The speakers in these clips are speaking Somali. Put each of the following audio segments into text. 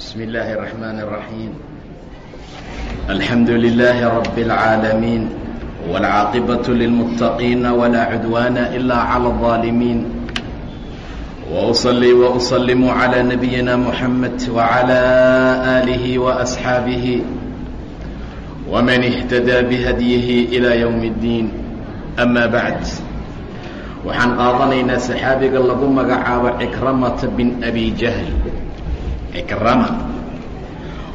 بسم الله الرحمن الرحيم الحمد لله رب العالمين والعاقبة للمتقين ولا عدوان إلا على الظالمين وأصلي وأسلم على نبينا محمد وعلى آله وأصحابه ومن اهتدى بهديه إلى يوم الدين أما بعد waxaan qaadanaynaa saxaabiga lagu magacaabo cikramata bin abi jahl cikrama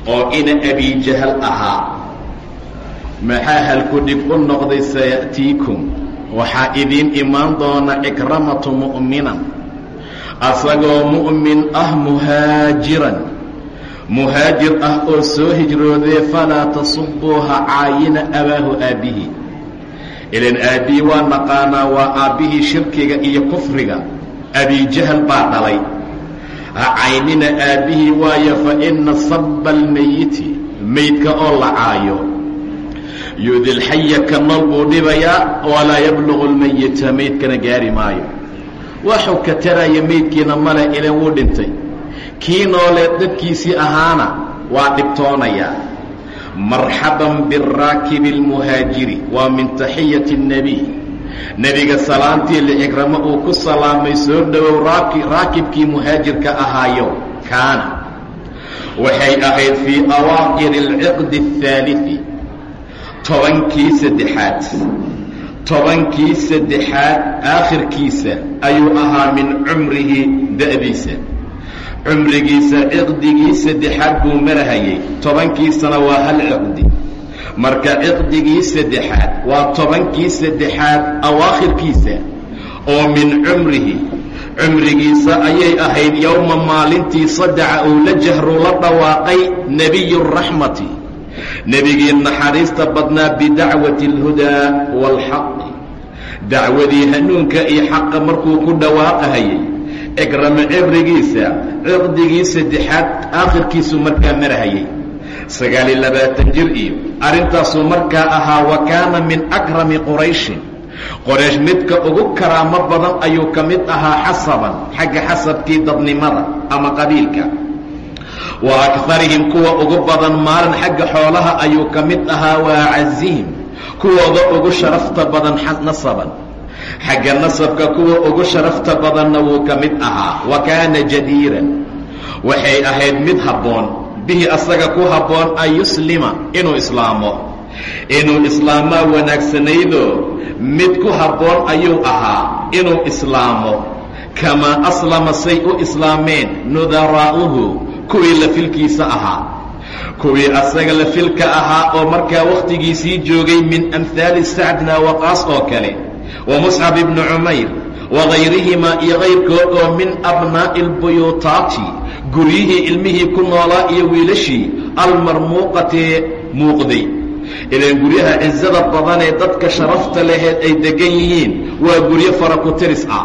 oo ina abi jahal ahaa maxaa halku dhib u noqday saya'tiikum? Waxaa idiin imaan doona cikramatu mu'minan. Asagoo mu'min ah muhaajiran. Muhaajir ah oo soo hijroodee falaa tasubuuha caayina abaahu aabbihi ilan aabbihi waa naqaanaa waa aabbihii shirkiga iyo kufriga. Abijahal baa dhalay. ha caynina aabbihii waayo fa ina sabba almeyiti meydka oo la caayo yudilxaya ka nool buu dhibayaa walaa yabluqu lmeyita meydkana gaari maayo waxuu ka taraya meydkiina male ilan wuu dhintay kii noolee dadkiisii ahaana waa dhibtoonayaa marxaban biraakibi اlmuhaajiri waa min taxiyati الnebiy nebiga salaantii licikramo uu ku salaamay soo dhowow raakibkii muhaajirka ahaayo kaana. Waxay ahayd fii awaaqiri alciqdi ahaalifi tobankii saddexaad. Tobankii saddexaad aakhirkiisa ayuu ahaa min cumrihi da'diisa. Cumrigiisa ciqdigii saddexaad buu marahayay. Tobankii sana waa hal ciqdi marka ciqdigii saddexaad waa tobankii saddexaad awaakhirkiisa oo min cumrihi. Cumrigiisa ayay ahayd yowma maalintii sadaca uu la jahruu la dhawaaqay nebiyu raxmati. Nebigii naxariista badnaa bidacwati اlhudaa wاlxaqi dacwadii hanuunka iyo xaqa markuu ku dhawaaqahayay. Cikramo cibrigiisa ciqdigii saddexaad aakhirkiisu markaa marahayay sagaaliyo labaatan jir iyo arrintaasuu markaa ahaa wa kaana min akrami qurayshin qoraysh midka ugu karaamo badan ayuu ka mid ahaa xasaban xagga xasabkii dadnimada ama qabiilka wa akarihim kuwa ugu badan maalin xagga xoolaha ayuu ka mid ahaa wa acazihim kuwooda ugu sharafta badan nasaban xagga nasabka kuwa ugu sharafta badanna wuu ka mid ahaa wa kaana jadiiran waxay ahayd mid habboon bihi asaga ku habboon an yuslima inuu islaamo. Inuu islaamaa wanaagsanaydoo mid ku habboon ayuu ahaa inuu islaamo. Kamaa aslama say u islaameen nudaraa'uhu kuwii lafilkiisa ahaa. Kuwii asaga lafilka ahaa oo markaa wakhtigiisii joogay min amhaali sacdna waqaas oo kale wa muscab ibni cumayr wagayrihimaa iyo kayrkood oo min abnaa'i albuyuutaati guryihii ilmihii ku noolaa iyo wiilashii almarmuuqatee muuqday. Ilaan guryaha cisada badanee dadka sharafta laheed ay deggan yihiin waa guryo faraku-tiris ah.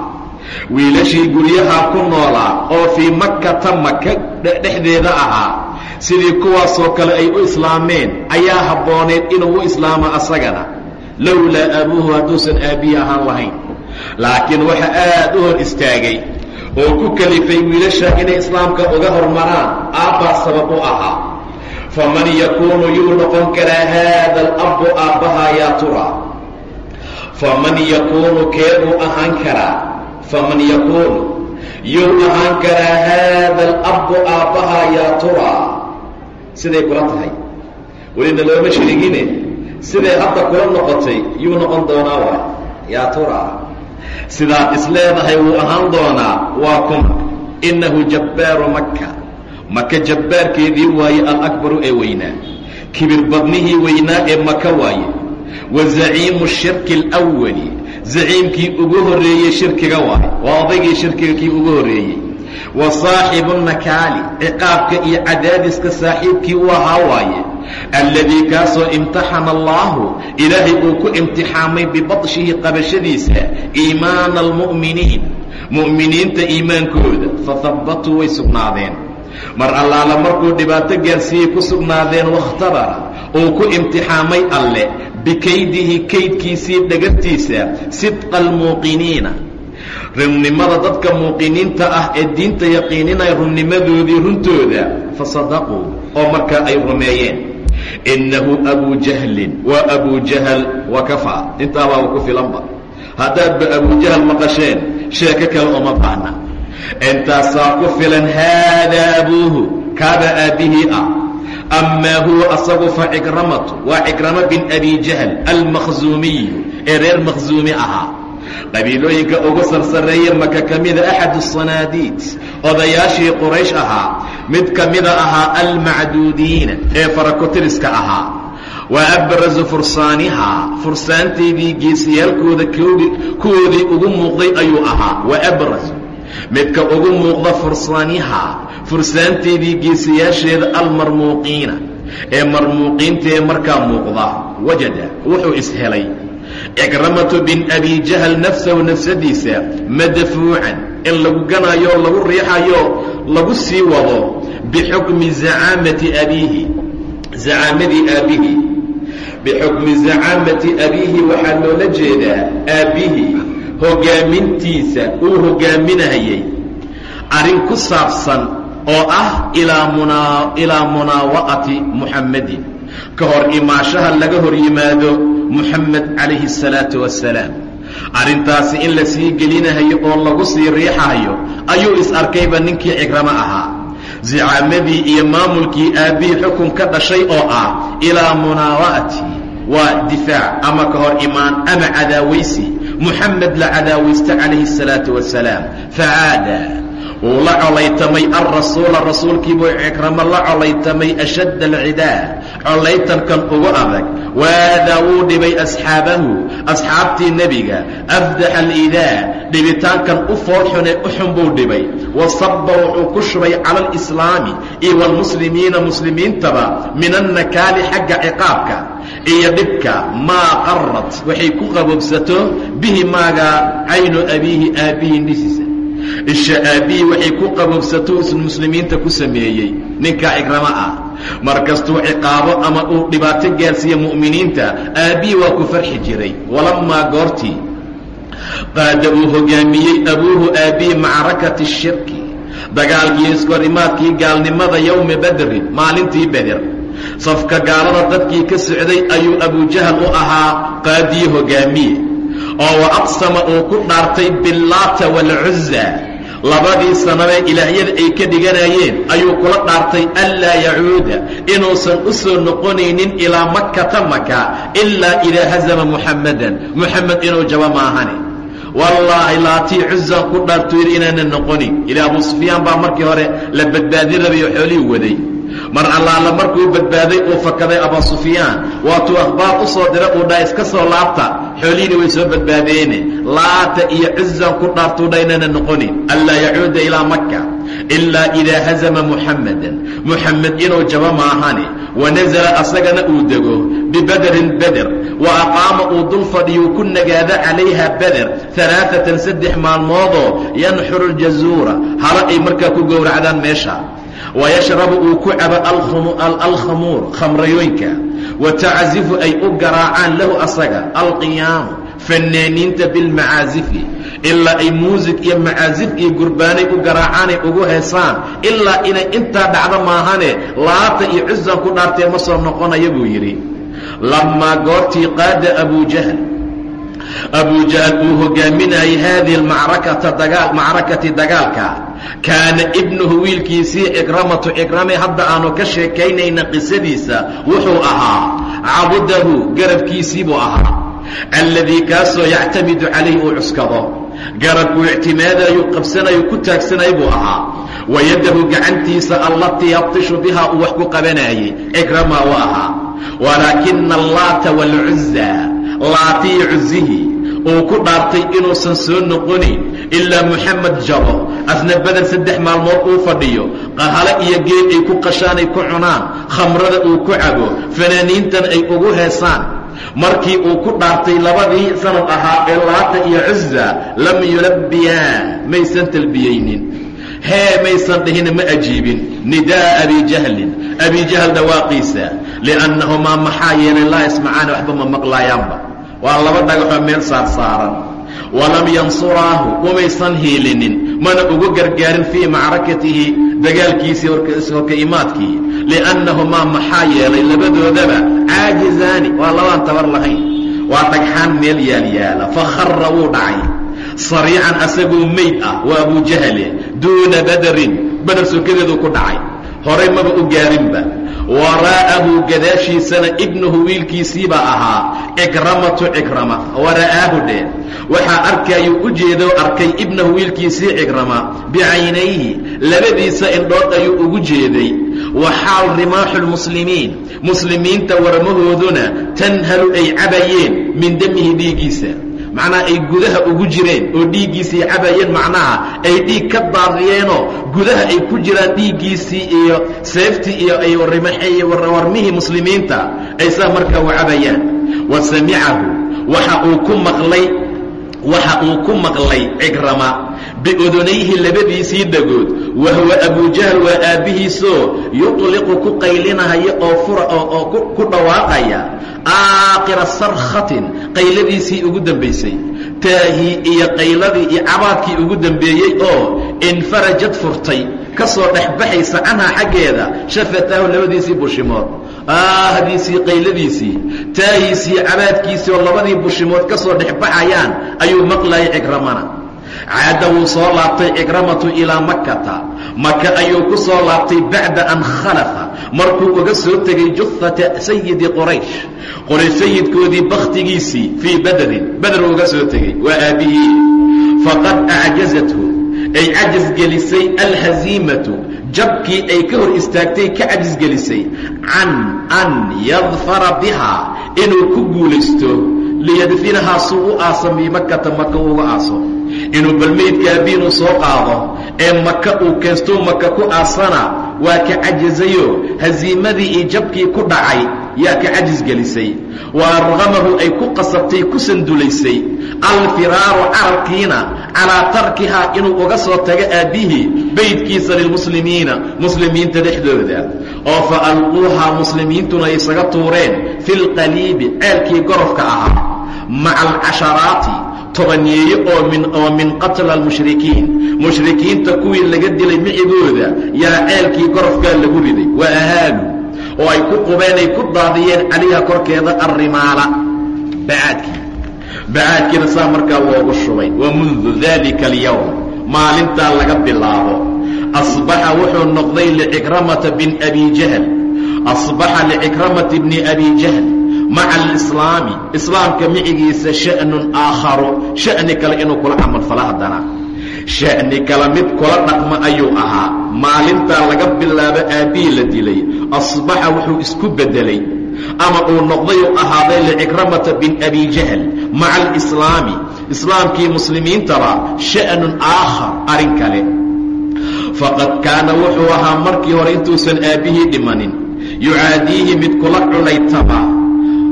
Wiilashii guryahaa ku noolaa oo fii makkata maka dhexdeeda ahaa sidii kuwaasoo kale ay u islaameen ayaa habbooneed inuu u islaamo asagana. Lowlaa abuuhu hadduusan aabbihi ahaan lahayn. Laakiin waxa aad u hor istaagay oo ku kalifay wiilasha inay islaamka uga hormaraan aabbaa sabab u ahaa faman yakuunu yuu noqon karaa haada alabbu aabbahaa yaa tura. Faman yakuunu keebuu ahaan karaa? Faman yakuunu yuu ahaan karaa haada alabbu aabbahaa yaa tura. Siday kula tahay. Welina looma sheegine. Siday hadda kula noqotay yuu noqon doonaa waay. Yaa tura sidaad is leedahay wuu ahaan doonaa waa kuma innahu jabbaaru maka maka jabbaarkeedii waaye alakbaru ee weynaa. Kibir badnihii weynaa ee maka waaye. Wa zaciimu shirki alwali zaciimkii ugu horreeyey shirkiga waaye. Waa odaygii shirkiga kii ugu horreeyey. Wa saaxibu nakaali. Ciqaabka iyo cadaadiska saaxiibkii u ahaa waaye alladii kaasoo imtaxana allaahu ilaahay uu ku imtixaamay bibadshihi qabashadiisa iimaana almu'miniin mu'miniinta iimaankooda fahabbatuu way sugnaadeen mar allaala markuu dhibaato gaarsiiyey ku sugnaadeen wakhtabara uu ku imtixaamay alle bikaydihi kaydkiisii dhagartiisa sidqa almuuqiniina runnimada dadka muuqiniinta ah ee diinta yaqiininaya runnimadoodii runtooda fasadaquu oo markaa ay rumeeyeen innahu abuu jahlin waa abuu jahal wa kafaa intaabaaba ku filanba haddaadba abujahal maqasheen sheeko kale ooma baahna. Intaasaa ku filan haadaa abuuhu kaaba aabbihii ah. Amaa huwa asagu fa cikramatu waa cikrama bin abi jahl almakhzuumiyu ee reer makhzuumi ahaa qabiilooyinka ugu sarsareeye maka ka mida axad asanaadiid odayaashii quraysh ahaa mid ka mida ahaa almacduudiina ee farakotiriska ahaa. Wa abrazu fursaanihaa fursaanteedii geesiyaalkooda kuwoodii ugu muuqday ayuu ahaa. Wa abrazu midka ugu muuqda fursaanihaa fursaanteedii geesiyaasheeda almarmuuqiina ee marmuuqiinta ee markaa muuqda. Wajada wuxuu ishelay cikramatu bin abi jahal nafsahu nafsadiisa madafuucan in lagu ganaayo lagu riixayo lagu sii wado bixukmi zacaamati abiihi zacaamadii aabbihi bixukmi zacaamati abiihi waxaa loola jeedaa aabbihi hogaamintiisa uu hogaaminayay arrin ku saabsan oo ah ilaa munaawa'ati muxammadin ka hor imaashaha laga hor yimaado muxamed calayhi الsalaatu wasalaam arrintaasi in la sii gelinahayo oo lagu sii riixayo ayuu is arkayba ninkii cikramo ahaa zicaamadii iyo maamulkii aabbihii xukun ka dhashay oo ah ilaa munaawa'ati waa difaac ama ka hor imaan ama cadaawaysi muxamed la cadaawaysta calayhi الsalaatu wasalaam facaada wuu la colaytamay alrasuula rasuulkiibuu cikramo la colaytamay ashadd alcidaa colaytankan ugu adag. Waadaa wuu dhibay asxaabahu asxaabtii nebiga. Afdaxa alidaa dhibitaankan u foolxune u xun buu dhibay. Wasaba wuxuu ku shubay cala alislaami iyo waalmuslimiina muslimiintaba min annakaali xagga ciqaabka iyo dhibka maa qarad waxay ku qaboobsato bihi maaga caynu abiihi aabbihi dhisiisa isha aabbihii waxay ku qaboobsato is muslimiinta ku sameeyey. Ninkaa cikramo ah mar kastuu ciqaabo ama uu dhibaato gaarsiiya mu'miniinta aabbihii waa ku farxi jiray. Walamaa goortii qaada uu hogaamiyey abuuhu aabbihii macrakati shirki. Dagaalkii iskorimaadkii gaalnimada yowmi badrin maalintii beder safka gaalada dadkii ka socday ayuu abujahal u ahaa qaadii hogaamiye. Oo wa aqsama uu ku dhaartay billaata waalcuzza labadii sanabee ilaahyada ay ka dhiganayeen ayuu kula dhaartay anlaa yacuuda inuusan u soo noqonaynin ilaa makkata maka ilaa idaa hazama muxammadan muxamed inuu jaba maahane wallaahi laatii cuzaan ku dhaartuu yidhi inaanan noqonin. Ilaa abuu sufyaan baa markii hore la badbaadin rabay oo xoolihii waday mar allaala markuu badbaaday uu fakaday abaa sufyaan. Waatuu akhbaar u soo dira uu dhaa iska soo laabta. Xoolihiina way soo badbaadeene. Laata iyo cuzan ku dhaartuu dha inana noqonin anlaa yacuuda ilaa makka ilaa idaa hazama muxammadan muxamed inuu jabo maahane wanasala asagana uu dego bibederin beder wa aqaama uu dul fadhiyuu ku nagaado calayha beder alaaatan saddex maalmoodoo yanxuru ljazuura hala ay markaa ku gowracdaan meesha wayashrabu uu ku cabo alkhamuur khamrayooyinka wa taczifu ay u garaacaan lahu asaga alqiyaamu fanaaniinta bilmacaazifi ilaa ay muusig iyo macaazif iyo gurbaanay u garaacaanay ugu heesaan. ilaa inay intaa dhacdo maahane laata iyo cuzan ku dhaartee ma soo noqonaya buu yidhi lamaa goortii qaada abujahl abujahl uu hogaaminayay haadihi macrakata dagaa macrakati dagaalka kaana ibnuhu wiilkiisii cikramatu cikrame hadda aanu ka sheekaynayna qisadiisa wuxuu ahaa cabudahu garabkiisii buu ahaa. Alladii kaasoo yactamidu calayhi uu cuskado. Garabkuu ictimaadayu qabsanayu ku taagsanay buu ahaa. Wayadahu gacantiisa allatii yabtishu bihaa uu wax ku qabanayey cikrama u ahaa. Walaakina allaata waalcuzza laatiyi cuzihii uu ku dhaartay inuusan soo noqonayn ilaa muxamed jabo asna saddex maalmood uu fadhiyo. Qahalo iyo geed ay ku qashaanay ku cunaan. Khamrada uu ku cabo fanaaniintan ay ugu heesaan. Markii uu ku dhaartay labadii sanad ahaa ee laata iyo cuzza lam yulabbiyaa maysan talbiyeynin hee maysan dhihina ma ajiibin. Nidaa abi jahlin. Abi jahl dhawaaqiisa liannahumaa maxaa yeelay laa yasmacaana waxba ma maqlaayaanba waa laba dhagaxoo meel saarsaaran walam yansuraahu umaysan hiilinin mana ugu gargaarin fii macrakatihi dagaalkiisii horka imaadkii li'annahumaa maxaa yeelay labadoodaba caajizaani waa labaan tabar lahayn waa dhagxaan meel yaalyaala fakhara wuu dhacay sariican asagoo meyd ah waa abujahale duuna badarin badar sokadeedu ku dhacay horay maba u gaarinba waraa'ahu gadaashiisana ibnuhu wiilkiisiibaa ahaa cikramatu cikrama wara'aahu dheh waxaa arkayuu u jeedo arkay ibnahu wiilkiisii cikrama bicaynayhi labadiisa indhood ayuu ugu jeeday. Waxaal rimaaxu lmuslimiin muslimiinta warmahooduna tanhalu ay cabayeen min damihi dhiiggiisa macnaha ay gudaha ugu jireen oo dhiiggiisii cabayeen macnaha ay dhiig ka daadiyeenoo gudaha ay ku jiraan dhiiggiisii iyo seeftii iyo ay warmihii muslimiinta ay saa markaa u cabayaan. Wa samicahu waxa uu ku maqlay waxa uu ku maqlay cikrama biudunayhi labadiisii dhagood wa huwa abujahl waa aabbihiisoo yuطliqu ku qaylinahaya oo fura oo ku dhawaaqaya aakhira sarkhatin qayladiisii ugu dambaysay taahii iyo qayladii iyo cabaadkii ugu dambeeyey oo infarajad furtay ka soo dhex baxaysa canhaa xaggeeda shafataahu labadiisii bushimood. Aahdiisii qayladiisii taahiisii cabaadkiisii oo labadii bushimood ka soo dhex baxayaan ayuu maqlayay cikramana caada wuu soo laabtay cikramatu ilaa makkata. Maka ayuu ku soo laabtay bacda an khalafa. Markuu uga soo tegay juhata sayidi qoraysh qoraysh sayidkoodii bakhtigiisii fii badarin bader uga soo tegey waa aabbihii. Faqad acjazathu. Ay cajis gelisay alhaziimatu jabkii ay ka hor istaagtay ka cajis gelisay. Can an yadfara bihaa inuu ku guulaysto. Liyadfinahaa suu u aasa bimakata maka uga aaso inuu balmaydka aabbiinuu soo qaado ee maka uu keenstou maka ku aasana waa ka cajizayo haziimadii iyo jabkii ku dhacay yaa ka cajis gelisay. Wa arqamahu ay ku qasabtay ku sandulaysay alfiraaru carabkiina calaa tarkihaa inuu uga soo tago aabbihii beydkiisa lilmuslimiina muslimiinta dhexdooda. Oo fa alquuhaa muslimiintuna ay isaga tuureen fi lqaliibi ceelkii gorofka ahaa maca alcasharaati tobaneeye oo min qatla almushrikiin. Mushrikiinta kuwii laga dilay micigooda yaa ceelkii gorofkaa lagu riday. Waa ahaalu. Oo ay ku qubeen ay ku daadiyeen calayha korkeeda arrimaala. Bacaadkii. Bacaadkiina saa markaa loogu shubay. Wa mundu dalika alyowm maalintaa laga bilaabo. Asbaxa wuxuu noqday licikramata bin abi jahl. Asbaxa licikramati bni abi jahl maca alislaami islaamka micigiisa sha'nun aakharu sha'ni kale inuu kula camalfalo haddana. Sha'ni kale mid kula dhaqmo ayuu ahaa. Maalintaa laga bilaabo aabbihii la dilay asbaxa wuxuu isku beddelay. Ama uu noqday u ahaaday licikramata bin abi jahl maca alislaami islaamkii muslimiintaba sha'nun aakhar arrin kale. Faqad kaana wuxuu ahaa markii hore intuusan aabbihii dhimanin. Yucaadiihi mid kula culaytaba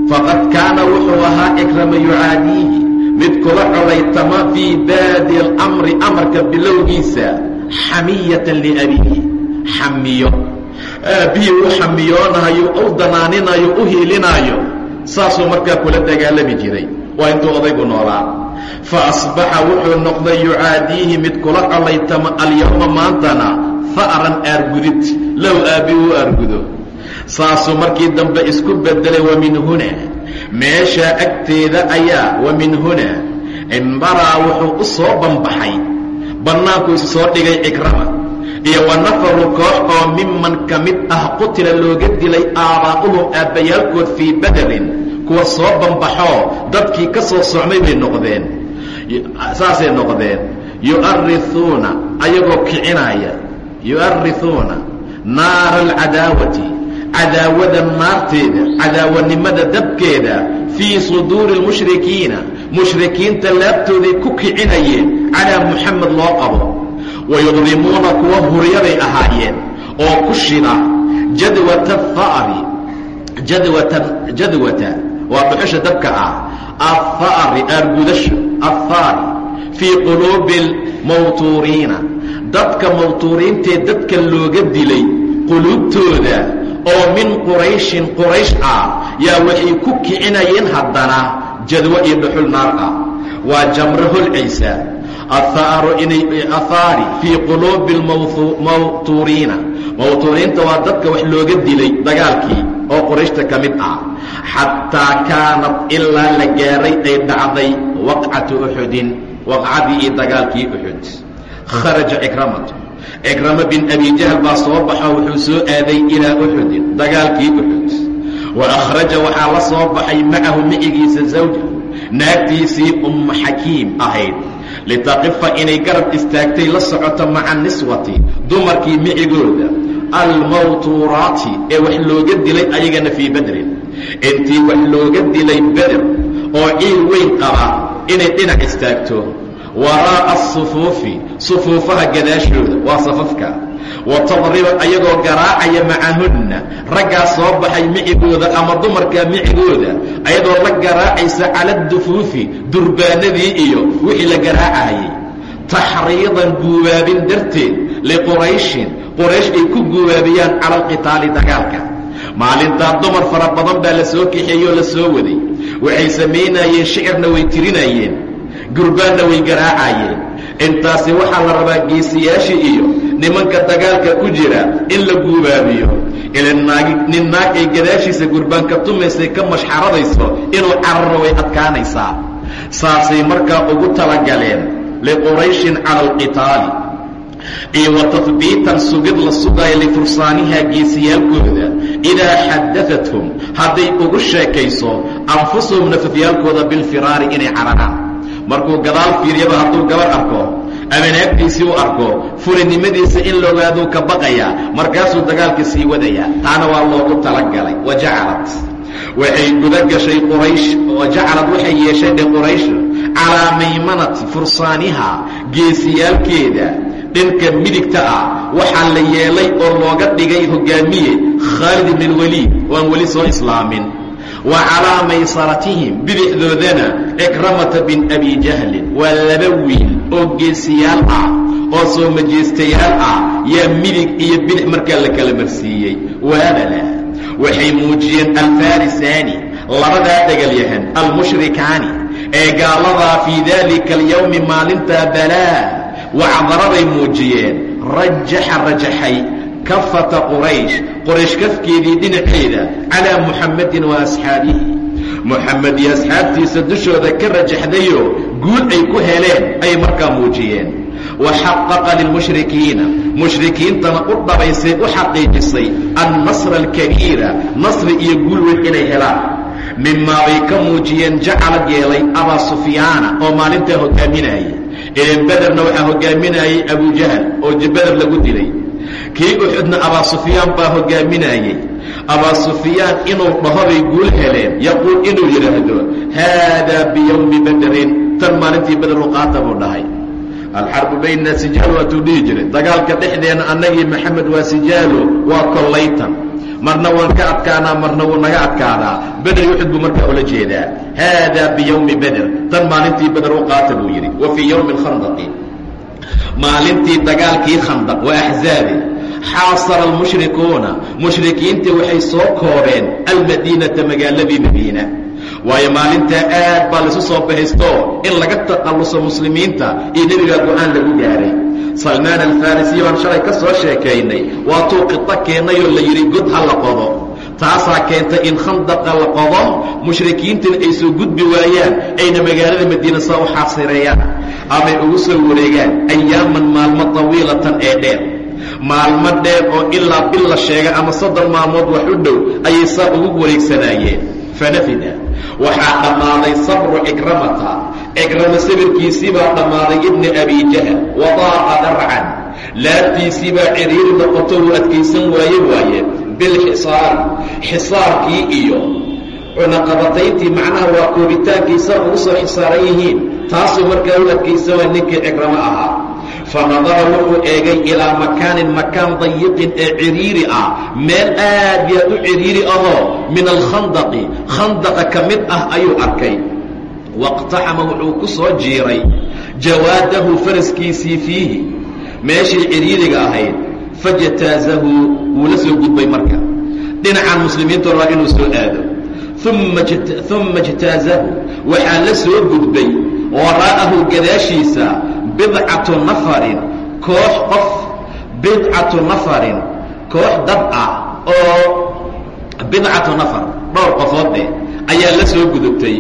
faqad kaana wuxuu ahaa ikrama yucaadiihi mid kula colaytama fii baadi alamri amarka bilowgiisa xamiyatan liabiihi xamiyo aabbihii u xamiyoonayo u danaaninayo u hiilinaayo saasuu markaa kula dagaalami jiray. Waa intuu odaygu noolaa. Fa asbaxa wuxuu noqday yucaadiihi mid kula colaytama alyowma maantana fa'ran aargudid. Low aabbi uu aargudo saasuu markii dambe isku beddelay wa min huna? Meeshaa agteeda ayaa wa min huna? Imbaraa wuxuu u soo banbaxay bannaankuu isu soo dhigay cikrama iyo wa nafaru koox oo miman ka mid ah qutila looga dilay aabaa'uhum aabbayaalkood fii badarin kuwa soo banbaxoo dadkii ka soo socmay bay noqdeen. Saasay noqdeen. Yu'arisuuna ayagoo kicinaya. Yu'arisuuna naara alcadaawati cadaawada naarteeda cadaawanimada dabkeeda fii suduuri lmushrikiina mushrikiinta laabtooday ku kicinayeen calaa muxamed loo qabo. Wayudlimuuna kuwa huryabay ahaayeen oo ku shida jadwata aari jadwatan jadwata waa dhuxusha dabka ah ahaari aargudasho ahaari fii quluubi lmawtuuriina dadka mawtuuriintee dadka looga dilay quluubtooda oo min qurayshin quraysh ah yaa waxay ku kicinayeen haddana jadwo iyo dhuxul naar ah. Waa jamro holcaysa athaaru inay athaari fii quluubi lmawtuuriina mawtuuriinta waa dadka wax looga dilay dagaalkii oo qorayshta ka mid ah. Xataa kaanad ilaa la gaaray ay dhacday waqcatu uxudin waqcadii iyo dagaalkii uxud kharaja cikramatu cikrama bin abi jahl baa soo baxo wuxuu soo aaday ilaa uxudin dagaalkii uxud wa akhraja waxaa la soo baxay macahu micigiisa zawjahu naagtiisii ummu xakiim ahayd. Litaqifa inay garab istaagtay la socoto maca niswati dumarkii micigooda. Almawtuuraati ee wax looga dilay ayagana fii badrin. Intii wax looga dilay beder oo ciil weyn qaba inay dhinac istaagto waraa'a asufuufi sufuufaha gadaashooda waa safafka. Wa tadriba ayagoo garaacaya macahunna raggaa soo baxay micigooda ama dumarka micigooda ayadoo la garaacaysa cala dufuufi durbaanadii iyo wixii la garaacayay. Taxriidan guubaabin darteed liqurayshin qoraysh ay ku guubaabiyaan cala alqitaali dagaalka. Maalintaa dumar fara badan baa la soo kaxeeyoo la soo waday. Waxay samaynayeen shicirna way tirinayeen gurbaanna way garaacayeen intaasi waxaa la rabaa geesiyaashii iyo nimanka dagaalka ku jira in la guubaabiyo. Nin naag ay gadaashiisa gurbaanka tumaysay ka mashxaradayso inuu cararo way adkaanaysaa. Saasay markaa ugu talagaleen liqurayshin cala alqitaali. Iyo wa tahbiitan sugid la sugaayo lifursaanihaa geesiyaalkooda. Idaa xadaathum hadday ugu sheekayso anfusuhum nafafyaalkooda bilfiraari inay cararaan markuu gadaal fiiryaba hadduu gabar arko ama naagtiisii u arko fulinimadiisa in logaaduu ka baqayaa markaasuu dagaalka sii wadayaa taana waa loogu talagalay. Wa jacalad. Waxay guda gashay quraysh wa jacalad waxay yeeshay dhe quraysh calaa maymanati fursaaniha geesiyaalkeeda dhinka midigta ah. Waxaa la yeelay oo looga dhigay hogaamiye khaalid ibn اlwaliid waan weli soo islaamin wa calaa maysaratihim bidixdoodana cikramata bin abi jahlin waa laba wiil oo geesiyaal ah oo soo majeestayaal ah yaa midig iyo bidix markaa la kala marsiiyey. Waabala waxay muujiyeen alfarisaani labadaa dhegalyahan almushrikaani ee gaaladaa fii daalika alyowmi maalintaa balaa wacdaraday muujiyeen rajaxa rajaxay kafata quraysh qoraysh kafkeedii dhinaceeda calaa muxammadin wa asxaabihi. Muxamed iyo asxaabtiisa dushooda ka rajaxdayoo guul ay ku heleen ayay markaa muujiyeen. Wa xaqaqa lilmushrikiina mushrikiintana u dhabaysay u xaqiijisay annasra alkabiira nasri iyo guul weyn inay helaan. Mimaa bay ka muujiyeen jacalad yeelay abaa sufyaana oo maalintaa hogaaminayay. Ilan bederna waxaa hogaaminayay abujahal oo beder lagu dilay kii uxudna abaa sufyaan baa hogaaminayey abaa sufyaan inuu dhaho bay guul heleen yaquul inuu yidhaahdo haadaa biyowmi bederin tan maalintii beder u qaata buu dhahay. Alxarbu bayna sijaal waatuu dhihi jiray. Dagaalka dhexdeena annagii maxamed waa sijaalo waa kollaytan. Marna waan ka adkaanaa marna wuu naga adkaadaa. Beder uxud buu markaa ula jeedaa. Haadaa biyowmi beder tan maalintii beder u qaata buu yidhi. Wa fii yowmi alkhandaqi maalintii dagaalkii khandaq waa axzaabi xaasara almushrikuuna mushrikiintii waxay soo koobeen almadiinata magaaladii madiina. Waayo maalintaa aad baa laisu soo bahaysto in laga taqalluso muslimiinta iyo nebigaa go'aan lagu gaaray. Salmaan alfarisiy baan shalay ka soo sheekaynay waatuu qito keennayoo la yidhi god ha la qodo taasaa keentay in khandaqa la qodo mushrikiintina ay soo gudbi waayaan ayna magaalada madiina saa u xaasireeyaan amay ugu soo wareegaan ayaaman maalmo tawiilatan ee dheer. Maalmo dheer oo ilaa bil la sheega ama soddon maalmood wax u dhow ayay saa ugu wareegsanaayeen. Fanafida waxaa dhammaaday sabru cikramata cikrama sabirkiisii baa dhammaaday ibni abi jahl wadaaqa darcan. Laabtiisii baa ciriiri noqoto uu adkaysan waaye waaye bilxisaari xisaarkii iyo cunaqabatayntii macnaha waa koobitaankiisa ugu soo xisaaran yihiin. Taasuu markaa u adkaysan waa ninkii cikramo ahaa. Fanadara wuxuu eegay ilaa makaanin makaan dayiqin ee ciriiri ah. Meel aad yaad u ciriiri ahoo min alkhandaqi. Khandaqa ka mid ah ayuu arkay. Waqtaxama wuxuu ku soo jiiray. Jawaadahu faraskiisii fiihi. Meeshii ciriiriga ahayd. Fajataazahu wuu la soo gudbay marka. Dhinacan muslimiintu rabaa inuu soo aado. Uma ijtaazahu waxaa la soo gudbay waraa'ahu gadaashiisa bidcatu nafarin koox qof bidcatu nafarin koox dad ah oo bidcatu nafar dhowr qofoode ayaa la soo gudubtay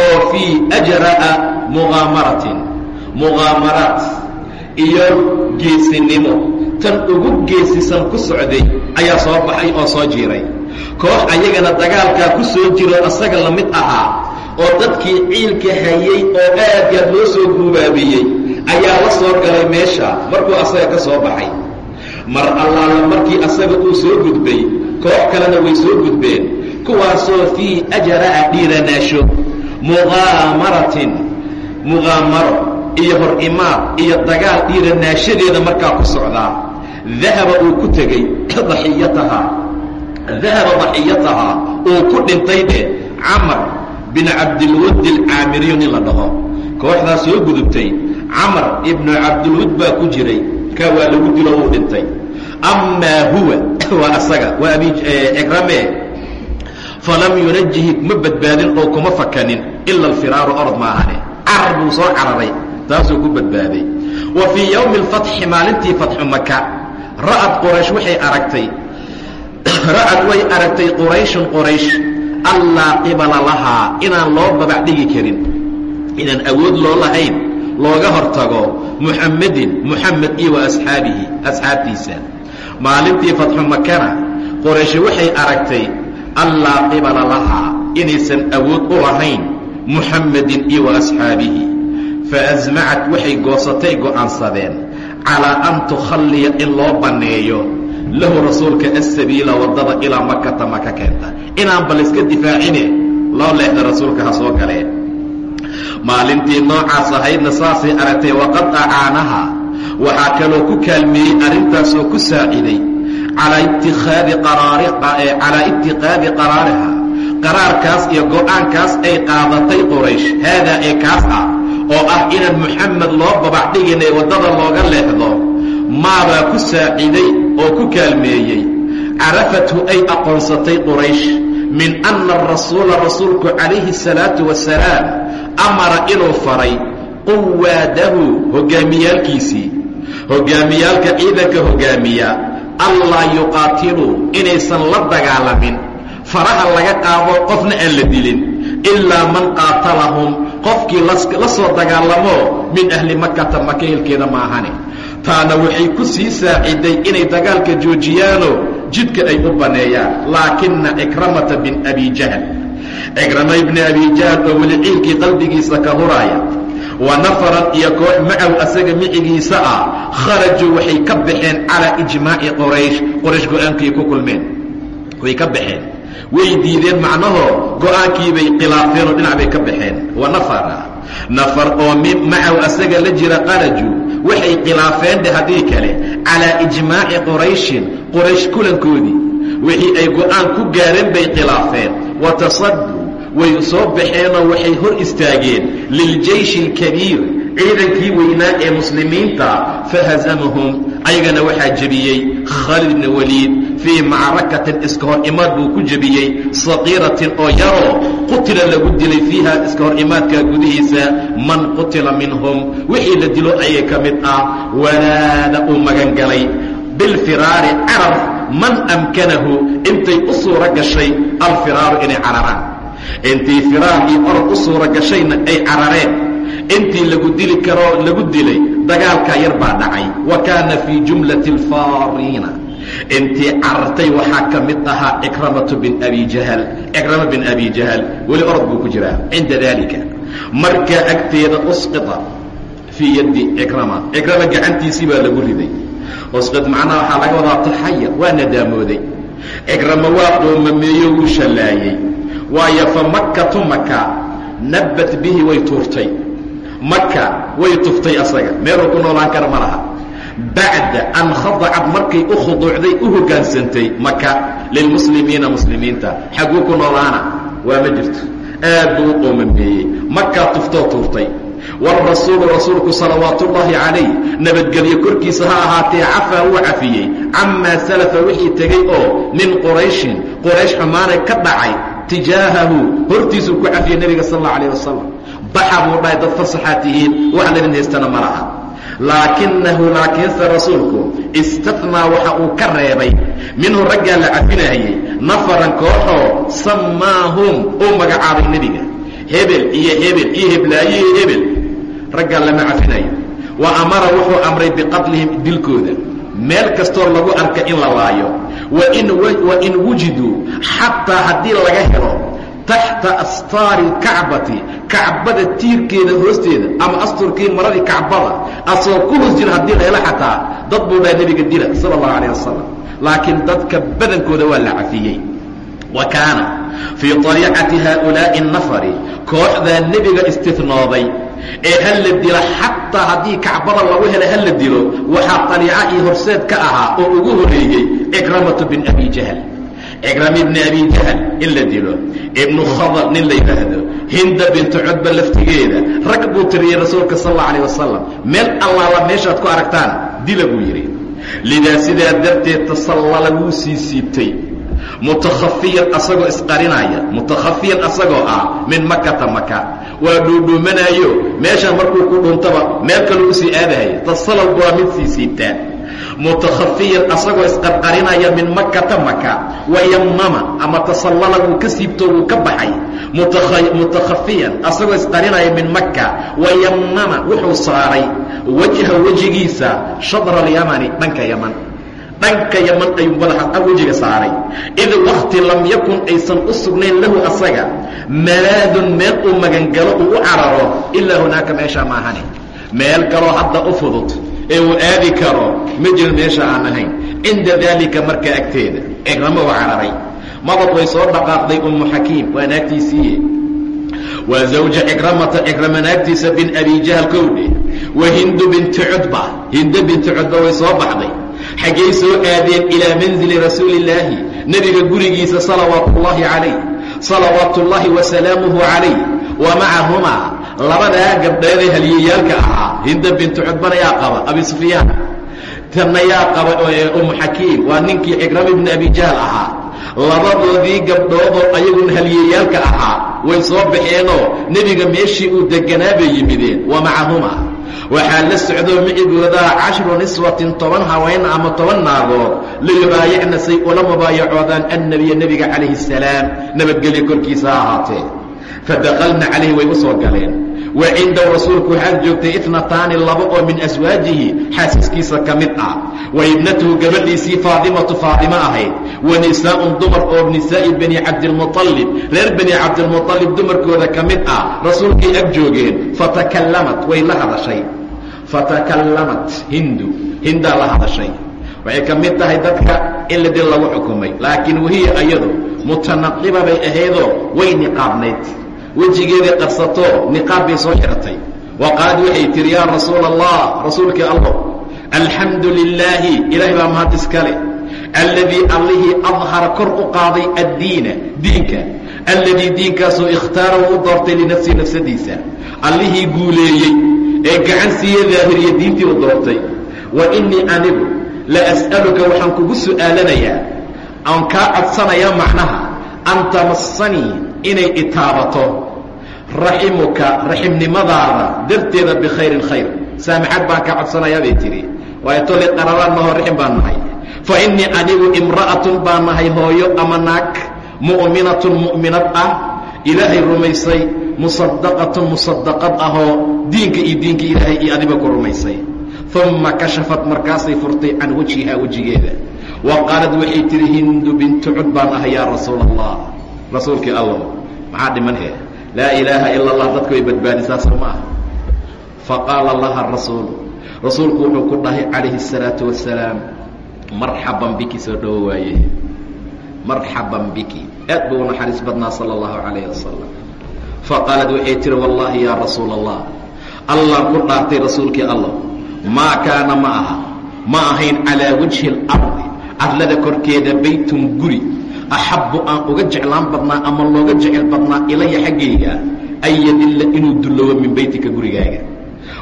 oo fii ajra'a muqaamaratin muqaamaraat iyo geesinimo tan ugu geesisan ku socday ayaa soo baxay oo soo jiiray. Koox ayagana dagaalkaa ku soo jiro asaga la mid ahaa oo dadkii ciilka hayey oo aadgaad loo soo guubaabiyey ayaa la soo galay meesha markuu asaga ka soo baxay. Mar allaala markii asaga uu soo gudbay koox kalena way soo gudbeen kuwaasoo fii ajara'a dhiiranaasho muqaamaratin muqaamaro iyo hor imaad iyo dagaal dhiiranaashadeeda markaa ku socdaa dahaba uu ku tegey daxiyatahaa dahaba daxiyatahaa uu ku dhintay dhe camar bin cabdilwad alcaamiriyu nin la dhaho. Kooxdaa soo gudubtay. Camar ibnu cabdilwad baa ku jiray. Kaa waa lagu dilo uu dhintay. Amaa huwa waa asaga waa abiikrame falam yunajihi ma badbaadin oo kuma fakanin ila alfiraaru orod maahane carar buu soo cararay taasuu ku badbaaday. Wa fii yowmi alfatxi maalintii fatxu maka ra'ad qoraysh waxay aragtay ra'ad way aragtay qurayshun qoraysh allaa qibala lahaa inaan loo babac dhigi karin inaan awood loo lahayn looga hortago muxamedin muxamed iyo wa asxaabihi asxaabtiisa. Maalintii fatxu makana qoraysh waxay aragtay allaa qibala lahaa inaysan awood u lahayn muxamedin iyo wa asxaabihi faasmacat waxay goosatay go'aansadeen calaa an tukhalliya in loo banneeyo lahu rasuulka asabiila waddada ilaa makata maka keenta inaan bal iska difaacine loo leexda rasuulka ha soo galeen maalintii noocaas ahaydna saasay aragtay waqad acaanaha waxaa kaloo ku kaalmeeyey arrintaasoo ku saaciday calaa itiqaadi qaraariha qaraarkaas iyo go'aankaas ay qaadatay qoraysh haadaa ee kaas ah oo ah inaan muxamed loo dhiginay waddada looga leexdo maabaa ku saaciday oo ku kaalmeeyey. Carafathu ay aqoonsatay quraysh min anna arasuula rasuulku calayhi الsalaatu wasalaam amara inuu faray quwaadahu hoggaamiyaalkiisii hoggaamiyaalka ciidanka hoggaamiya allaa yuqaatiluu inaysan la dagaalamin. Faraha laga qaado qofna aan la dilin. Ilaa man qaatalahum qofkii la soo dagaalamo min ahli makata maka hilkeeda maahane taana waxay ku sii saaciday inay dagaalka joojiyaano jidka ay u banneeyaan laakina cikramata bin abi jahl cikrama ibni abi jahl oo weli ciilkii qalbigiisa ka huraaya wa nafaran iyo koox macow asaga micigiisa ah kharajuu waxay ka baxeen calaa ijmaaci qoraysh qoraysh go'aankii ku kulmeen way ka baxeen way diideen macnahoo go'aankiibay khilaafeen oo dhinac bay ka baxeen. Wa nafara nafar oo macow asaga la jira qaraju waxay khilaafeen dhe haddii kale calaa ijmaaci qurayshin qoraysh kulankoodii. Wixii ay go'aan ku gaareen bay khilaafeen. Wa tasaduu way soo baxeenoo waxay hor istaageen. Liljayshi alkabiir ciidankii weynaa ee muslimiinta fahazamahum. Ayagana waxaa jebiyey khaalid ibni waliid fii macrakatin iska hor imaad buu ku jebiyey. Saqiiratin oo yaroo qutila lagu dilay fiiha iska hor imaadkaa gudihiisa. Man qutila minhum wixii la dilo ayay ka mid ah. Wanaada uu magangalay bilfiraari carar man amkanahu intay u suuro gashay alfiraaru inay cararaan. Intii iyo orod u suuro gashayna ay carareen intii lagu dili karoo lagu dilay dagaalkaa yar baa dhacay. Wa kaana fii jumlati alfaariina. Intii carartay waxaa ka mid ahaa cikramatu bin abi jahal. Cikrama bin abi jahal weli orod buu ku jiraa cinda daalika. Markaa agteeda usqita fii yaddi cikrama cikrama gacantiisii baa lagu riday. Usqid macnaha waxaa laga wadaa taxayar waa nadaamooday. Cikrama waa qoomameeyo wuu shallaayey waayo fa makkatu maka nabbat bihi way tuurtay maka way tuftay asaga. Meeluu ku noolaan kara ma laha. Bacda an khadacad markay u khuduucday u hoggaansantay maka lilmuslimiina muslimiinta. Xagguu ku noolaana waa ma jirto. Aad buu u qoomameeyey makaa tuftoo tuurtay. Wاrasuulu rasuulku salawaat ullaahi calayh nabadgelyo korkiisa ha ahaatee cafaa wuu cafiyey. Camaa salafa wixii tegey oo min qurayshin quraysh xumaana ka dhacay tijaahahu hortiisuu ku cafiyey nebiga sal اllau alayh wasalam baxa buu dhahay dad fasaxaa tihiin wax laydin haystana ma laha. Laakinahu laakiinse rasuulku istathnaa waxa uu ka reebay. Minhu raggaa la cafinayay nafaran kooxoo sammaahum uu magacaabay nebiga. Hebel iyo hebel iyo heblaayo iyo hebel. Raggaa lama cafinayo. Wa amara wuxuu amray biqatlihim dilkooda. Meel kastoo lagu arka in la laayo. Wain wujiduu xataa haddii laga helo taxta astaari kacbati kacbada tiirkeeda hoosteeda ama asturkii maradii kacbada asoo ku hoos jira haddii leela xataa dad buu dhaha nebiga dila sala allahu calayh wasalam laakiin dadka badankooda waa la cafiyey wa kaana fii طariicati haaulaa'i الnafari kooxdaa nebiga istinooday ee ha la dilo xataa haddii kacbada lagu hela ha la dilo waxaa طaliica iyo horseed ka ahaa oo ugu horeeyey cikramatu bin abi jahl cikraam ibni abi jahal in la dilo. Ibnu khadal nin la yidhaahdo hinda bintu cudba laftigeeda. Rag buu tiriyey rasuulka sal alla alah wasalam meel allaala meeshaad ku aragtaan dila buu yidhi lidaa sidaa darteed tasallala wuu sii siibtay. Mutakhafiyan asagoo isqarinaya. Mutakhafiyan asagoo ah min makata maka waa dhuudhuumanaayo. Meeshaan markuu ku dhuntaba meel kaluu u sii aadahay tasalal waa mid sii siibtaa mutakhafiyan asagoo isqarqarinaya min makata maka wayamama ama tasallala wuu ka siibto wuu ka baxay. Mutakhafiyan asagoo isqarinaya min maka wayamama wuxuu saaray wajha wejigiisa shadra alyamani dhanka yaman. Dhanka yaman ayuu madaxa wejiga saaray. Id wakti lam yakun aysan u sugnayn lahu asaga malaadun meel uu magangalo uu u cararo ilaa hunaaka meeshaa maahane meel kaloo hadda u fudud ee uu aadi karo ma jiro meesha aan ahayn cinda daalika markaa agteeda cikramo u cararay. Madad way soo dhaqaaqday ummu xakiim waa naagtiisiiye waa zawja cikramata cikrama naagtiisa bin abi jahl kowdhe wa hindu binti cudba hindo binti cudba way soo baxday. Xaggay soo aadeen ilaa manzili rasuuli illaahi nebiga gurigiisa salawaatu ullaahi calayh. Salawaatu ullaahi wa salaamuhu calayh. Wa macahumaa labadaa gabdheedee haliyayaalka ahaa hinda bintu cudbana yaa qaba abi sufyaan. Tanna yaa qaba umu xakiim waa ninkii cikrama ibni abi jahl ahaa. Labadoodii gabdhoodoo ayaguna haliyayaalka ahaa way soo baxeenoo nebiga meeshii uu deganaa bay yimideen wa macahumaa. Waxaa la socdoo micigoodaa cashru niswatin toban haween ama toban naagood liyubaayicna say ula mubaayacoodaan annabiya nebiga calayhi asalaam nabadgelyo korkiisa ha ahaatee fadaqalna calayhi way u soo galeen wa cindahu rasuulku waxaad joogtay itnataani laba oo min aswaajihi xaasaskiisa ka mid ah. Wa ibnatuhu gabadhiisii faadimatu faadimo ahayd. Wa nisaa'un dumar oo nisaa'i bani cabdilmuطalib reer bani cabdilmuطalib dumarkooda ka mid ah. Rasuulkay ag joogeen fatakallamat way la hadashay. Fatakallamat hindu hindaa la hadashay. Waxay ka mid tahay dadka in la dil lagu xukumay. Laakiin wahiya ayadu mutanaqiba bay ahaydoo way niqaabnayd wejigeedii qarsato niqaab bay soo xiratay wa qaalad waxay tihi yaa rasuula allah rasuulkii allow alxamdu lilaahi ilaahay baa mahad iskale. Alladii allihii adhara kor u qaaday addiina diinka. Alladii diinkaasoo ikhtaara uu u doortay linafsihi nafsadiisa. Allihii guuleeyey ee gacan siiye daahiriya diintii u doortay. Wa innii anigu la as'aluka waxaan kugu su'aalanayaa aan kaa codsanayaa macnaha. An tamassanii inay itaabato. Raximuka raximnimadaada darteeda bikhayrin khayr. Saamaxad baan kaa codsanayaa bay tidhi waayo tole qararaan mahoo raxim baan nahay. Fa innii anigu imra'atun baan nahay hooyo ama naag. Mu'minatun mu'minad ah. Ilaahay rumaysay. Musadaqatun musadaqad ahoo. Diinka iyo diinka ilaahay iyo adiba ku rumaysay. Uma kashafat markaasay furtay can wajhihaa wejigeeda. Wa qaalad waxay tihi hindu bintu cud baan ahay yaa rasuul allah rasuulkii allow maxaa dhiman he laa ilaaha ila allah dadka way badbaadisaa soo ma ah faqaala laha rasuulu rasuulku wuxuu ku dhahay calayhi الsalaatu wasalaam marxaban biki soo dhowo waaye marxaban biki aad buu u naxariis badnaa sala اllahu calayh wasalam faqaalad waxay tihi wallaahi yaa rasuul allah allaan ku dhaartay rasuulkii allah maa kaana ma aha ma ahayn calaa wajhi اlardi arlada korkeeda baytun guri axabbu aan uga jeclaan badnaa ama looga jecel badnaa ilaya xaggayga an yadilla inuu dulloobo min beytika gurigaaga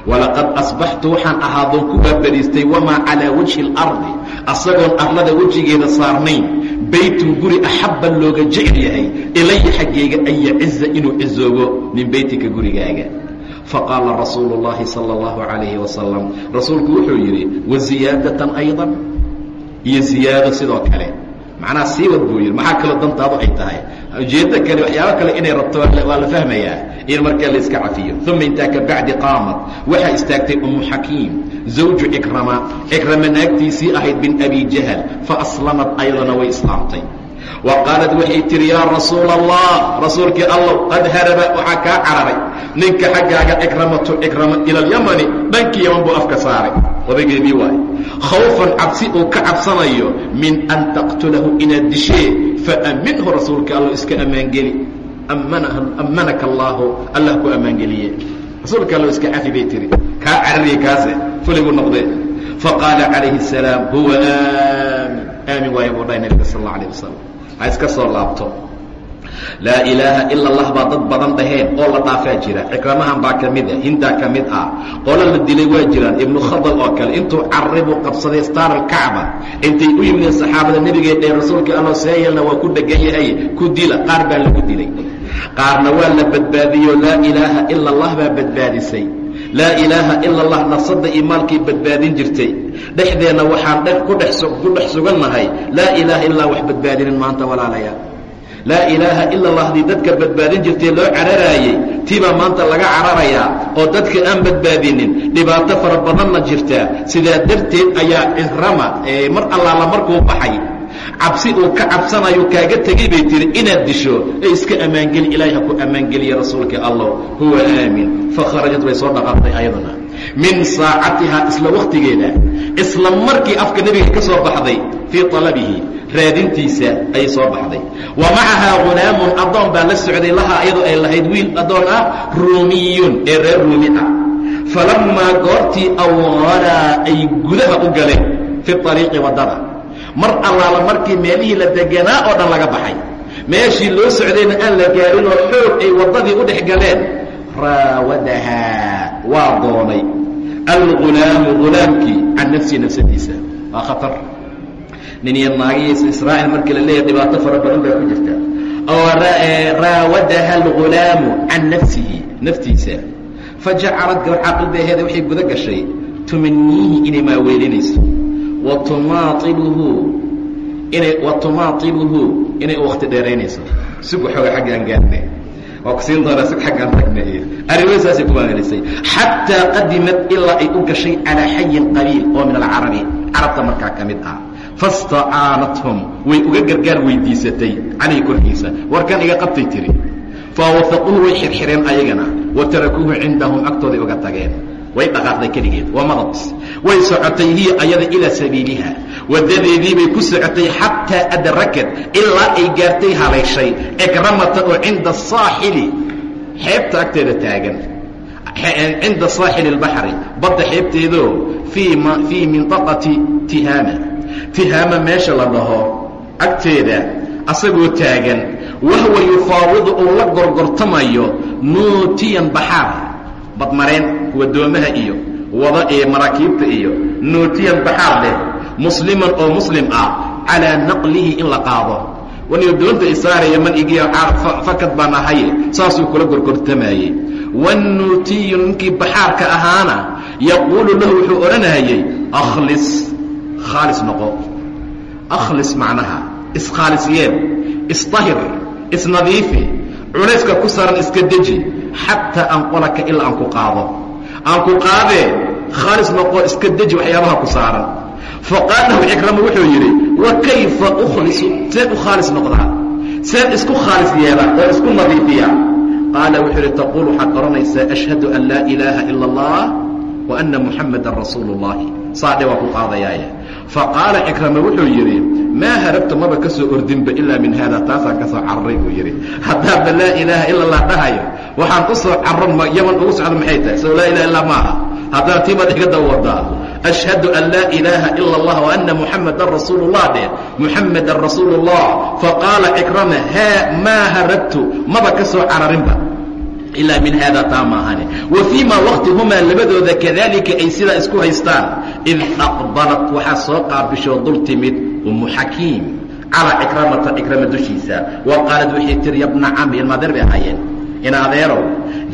walaqad asbaxtu waxaan ahaadoon ku waabariistay wamaa calaa wajhi اlardi asagoon arlada wejigeeda saarnayn baytun guri axabba looga jecel yahay ilaya xaggayga an yaciza inuu cizoobo min beytika gurigaaga faqaala rasuulu اllahi salى اllahu calayhi wasalam rasuulku wuxuu yidhi waziyaadatan ayضa iyo ziyaado sidoo kale macnaha sii wad buu yidhi maxaa kaloo dantaadu ay tahay? Ujeeddo kale waxyaabo kale inay rabto waa la fahmayaa in markaa la iska cafiyo. Uma intaa ka bacdi waxaa istaagtay umu xakiim zawju ikrama. Ikrama naagtiisii ahayd bin abi jahal. Faaslamat ayadana way islaamtay. Wa qaalat waxay tihi yaa rasuula allah rasuulkii allow qad haraba. Waxaa kaa cararay. Ninka xaggaaga ikramatu ikrama ila dhankii yaman buu afka saaray labageedii waay. Khawfan cabsi uu ka cabsanayo min an taqtulahu inaad dishee faaminhu rasuulka alla iska ammaangeli ammanaka allaahu allah ku ammaangeliye rasuulka alla iska cafi bay tiri. Kaa carariye kaase fuli buu noqdee faqaala calayhi salaam huwa aamin. Aamin waayo buu dhahay nabiga sal alla alah wasalam ha iska soo laabto laa ilaaha ila allah baa dad badan dhaheen oo la dhaafaa jira. Cikramahan baa ka mid a hindaa ka mid ah. Qolo la dilay waa jiraan. Ibnu khadal oo kale intuu carribuu qabsaday staar alkacba intay u yimideen saxaabada nebigee dhee rasuulka alla seeyalna waa ku dhegan yahay ku dila qaar baa lagu dilay. Qaarna waa la badbaadiyo laa ilaaha ila allah baa badbaadisay. Laa ilaaha ila allah nafsadda iyo maalkii badbaadin jirtay. Dhexdeenna waxaan ku dhex sugannahay laa ilaaha illaa wax badbaadinin maanta walaalayaa laa ilaaha ila allah haddii dadka badbaadin jirtay loo cararaayey tiibaa maanta laga cararayaa oo dadka aan badbaadinin dhibaato fara badanna jirtaa sidaa darteed ayaa cikrama mar allaala markuu baxay cabsi uu ka cabsanayo kaaga tegey bay tiri inaad disho ee iska ammaangeli ilaahay ha ku ammaangeliya rasuulka allah huwa aamin. Fakharajad way soo dhaqaaqday ayadana min saacatihaa isla wakhtigeeda isla markii afka nebiga ka soo baxday fii talabihi raadintiisa ayay soo baxday. Wa macahaa ghulaamun addoon baa la socday lahaa iyadoo ay lahayd wiil addoon ah ruumiyun ee reer ruumi ah. Falammaa goortii awqalaa ay gudaha u galeen fi ariiqi waddada mar allaala markii meelihii la deganaa oo dhan laga baxay. Meeshii loo socdayna aan la gaarin oo xoog ay waddadii u dhex galeen. Raawadahaa waa doonay. Algulaamu gulaamkii can nafsihi nafsadiisa. Waa khatar nin iyo naagihiisa israa'iil markii la leeyahay dhibaato fara badan baa ku jirta oo raawadaha algulaamu can nafsihi naftiisa. Fajacalad gabar caaqilbaheeda waxay guda gashay tumaniihi inay maaweelinayso wa inay wa tumaaibuhu inay wakti dheeraynayso. Sigu xooga xaggaan gaarne. Waa ku siin doonaa sig xaggaan tagneeye arrimo saasay ku maagelisay xataa qadimad ilaa ay u gashay calaa xayin qabiil oo min alcarabi. Carabta markaa ka mid ah fastacaanathum. Way uga gargaar weydiisatay calayhi korkiisa. Warkan iga qabtay tiri fawaaquuhu way xirxireen ayagana wa cindahum agtooday uga tageen. Way dhaqaaqday keligeed waa madad. Way socotay hiya ayada ilaa sabiiliha. Wadadeedii bay ku socotay xataa adrakad ilaa ay gaartay haleeshay. Ikramata oo cinda saaxili xeebta agteeda taagan. Cinda saaxili اlbaxri badda xeebteedoo fii minطaqati tihaama tihaama meesha la dhaho agteeda asagoo taagan wahwa yufaawidu uu la gorgortamayo nuutiyan baxaar badmareen wadoomaha iyo wada ee maraakiibta iyo nuutiyan baxaar leh musliman oo muslim ah calaa naqlihi in la qaado. Waniyo doonta isaaraya man igiyo fakad baan ahaye saasuu kula gorgortamayey wannuutiyu ninkii baxaarka ahaana yaquulu lahu wuxuu odhanayey akhlis khaalis noqo akhlis macnaha iskhaalisiyeed isahir isnadiifi culayska ku saran iska deji xataa anqolaka ilaa aan ku qaado aan ku qaadee khaalis noqo iska deji waxyaabaha ku saaran faqaal cikrama wuxuu yidhi wa kayfa ukhlisu seed u khaalis noqdaa seed isku khaalis yeela oo isku nadiifiya qaala wuxuu yidhi taquul waxaad oranaysaa ashhadu an laa ilaaha ila allah wa anna muxamadan rasuulu اllahi saadhe waa ku qaadayaaye. Fa qaala cikrama wuxuu yidhi maa harabta maba ka soo ordinba ilaa min haada taasaan ka soo cararay buu yidhi. Haddaanba laa ilaaha ila laa dhahayo waxaan u soo carran yaman ugu socda maxay tahay? Soo laa ilaha illaa maaha. Haddana tii baad iga dawadaa ashhadu an laa ilaaha ila allah wa anna muxammadan rasuulu ullah dheh muxammadan rasuulu ullah faqaala cikrama haa maa harabtu maba ka soo cararinba ilaa min haada taa maahane wa fii ma waqti humaa labadooda kadalika ay sidaa isku haystaan id aqbalat waxaa soo qaabishoo dul timid umu xakiim calaa cikramata cikrama dushiisa wa qaalad waxay tiri yabna cami ilmaadeer bay ahaayeen in adeerow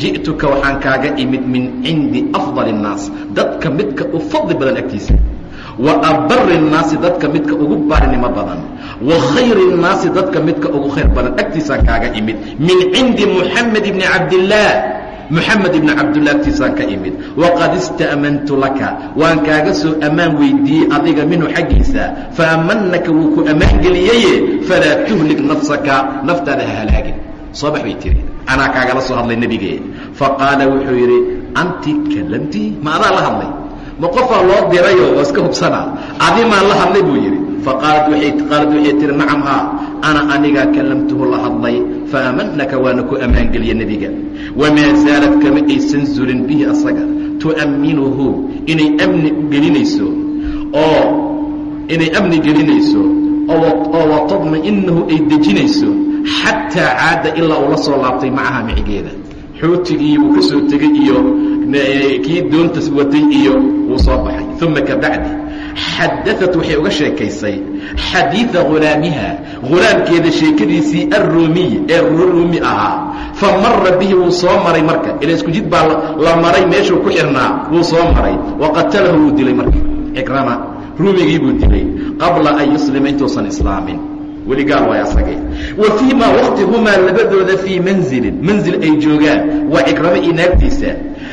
ji'tuka waxaan kaaga imid min cindi afdal الnaas dadka midka u fadli badan agtiisa wa abari الnaasi dadka midka ugu baarinimo badan wa khayri الnaasi dadka midka ugu khayr badan agtiisaan kaaga imid min cindi muxamed bni cabdillaah muxamed ibni cabdullah agtiisaan ka imid waqad ista'mantu laka waan kaaga soo ammaan weydiiyey adiga minhu xaggiisa faamannaka wuu ku ammaan geliyeye falaa tuhlik nafsaka naftaada ha halaagin soo bax bay tiri anaa kaagala soo hadlay nebigee faqaala wuxuu yidhi anti kallamtii ma adaa la hadlay ma qofaa loo dirayo oo iska hubsanaa? Adi maan la hadlay buu yidhi. Faqaalat qaalad waxay tihi nacam haa ana anigaa kallamtuhu la hadlay. Faamanaka waana ku ammaangeliya nebiga. Wamaa saalad kama aysan zulin bihi asaga. Tu'amminuhu inay amni gelinayso oo inay amni gelinayso oo watadma'inahu ay dejinayso xataa caada ilaa uu la soo laabtay macaha micigeeda xootigii buu ka soo tegey iyo kii doontas watay iyo wuu soo baxay. Uma kabacdi xadaat waxay uga sheekaysay xadiida hulaamiha hulaamkeeda sheekadiisii arruumiy ee ruumi ahaa. Fa bihi wuu soo maray marka. Ila jid baa la maray meeshuu ku xirnaa wuu soo maray. Wa qatalahu wuu dilay marka. Cikrama ruumigii buu dilay qabla an yuslima intuusan islaamin weli gaal waay asagee wa fii maa waktihumaa labadooda fii manzilin manzil ay joogaan waa cikramo iyo naagtiisa.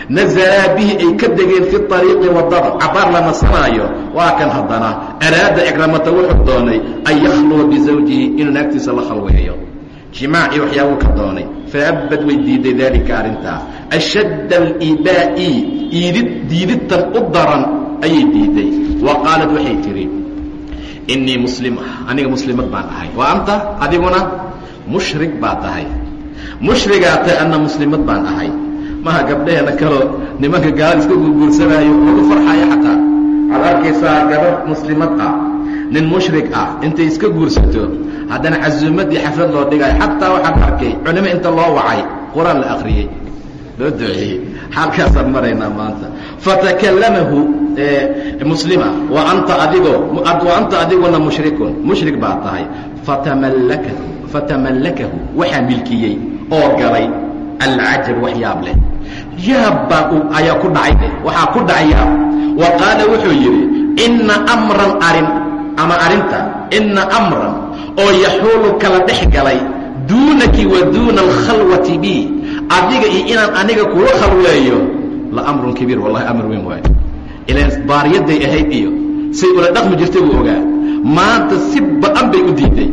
Nazalaa bihi ay ka degeen fi ariiqi waddada cabaar la nasanaayo waa kan haddana araada cikramata wuxuu doonay an yakhluwa bizawjihi inuu naagtiisa la khalweeyo. Jimaacii waxyaabuu ka doonay. Faabad way diiday daalika arrintaa. Ashadda alibaa'i iidid diididtan u daran ayay diiday. Wa qaalad waxay tidhi innii muslima aniga muslimad baan ahay. Wa anta? Adiguna mushrik baa tahay. Mushrigaa tahay anna muslimad baan ahay. Maha gabdhaheena kaloo nimanka gaalada iska guurguursanaayo lagu farxayo xataa. Waxaad arkaysaa gabadh muslimad ah nin mushrik ah intay iska guursato haddana casuumaddii xaflad loo dhigayo xataa waxaan arkay culimo inta loo wacay qur'aan la akhriyey. Loo duceeyey xaalkaasaan maraynaa maanta. Fatakallamahu muslima wa anta adigoo wa anta adiguna mushrikun mushrik baa tahay. Fatamallakahu waxaa milkiyey oo galay alcajab wax leh. Yaab ayaa ku dhacay waxaa ku dhacay yaab. Wa qaala wuxuu yidhi inna amran arrin ama arrinta inna amran oo yaxuulu kala dhex galay duunaki wa duuna alkhalwati bi adiga iyo inaan aniga kula khalweeyo la amrun kabiir wallahi amar weyn waayo ilaan baariyaday ahayd iyo say ula dhaqmi jirtay buu ogaa. Maanta si ba'an bay u diiday.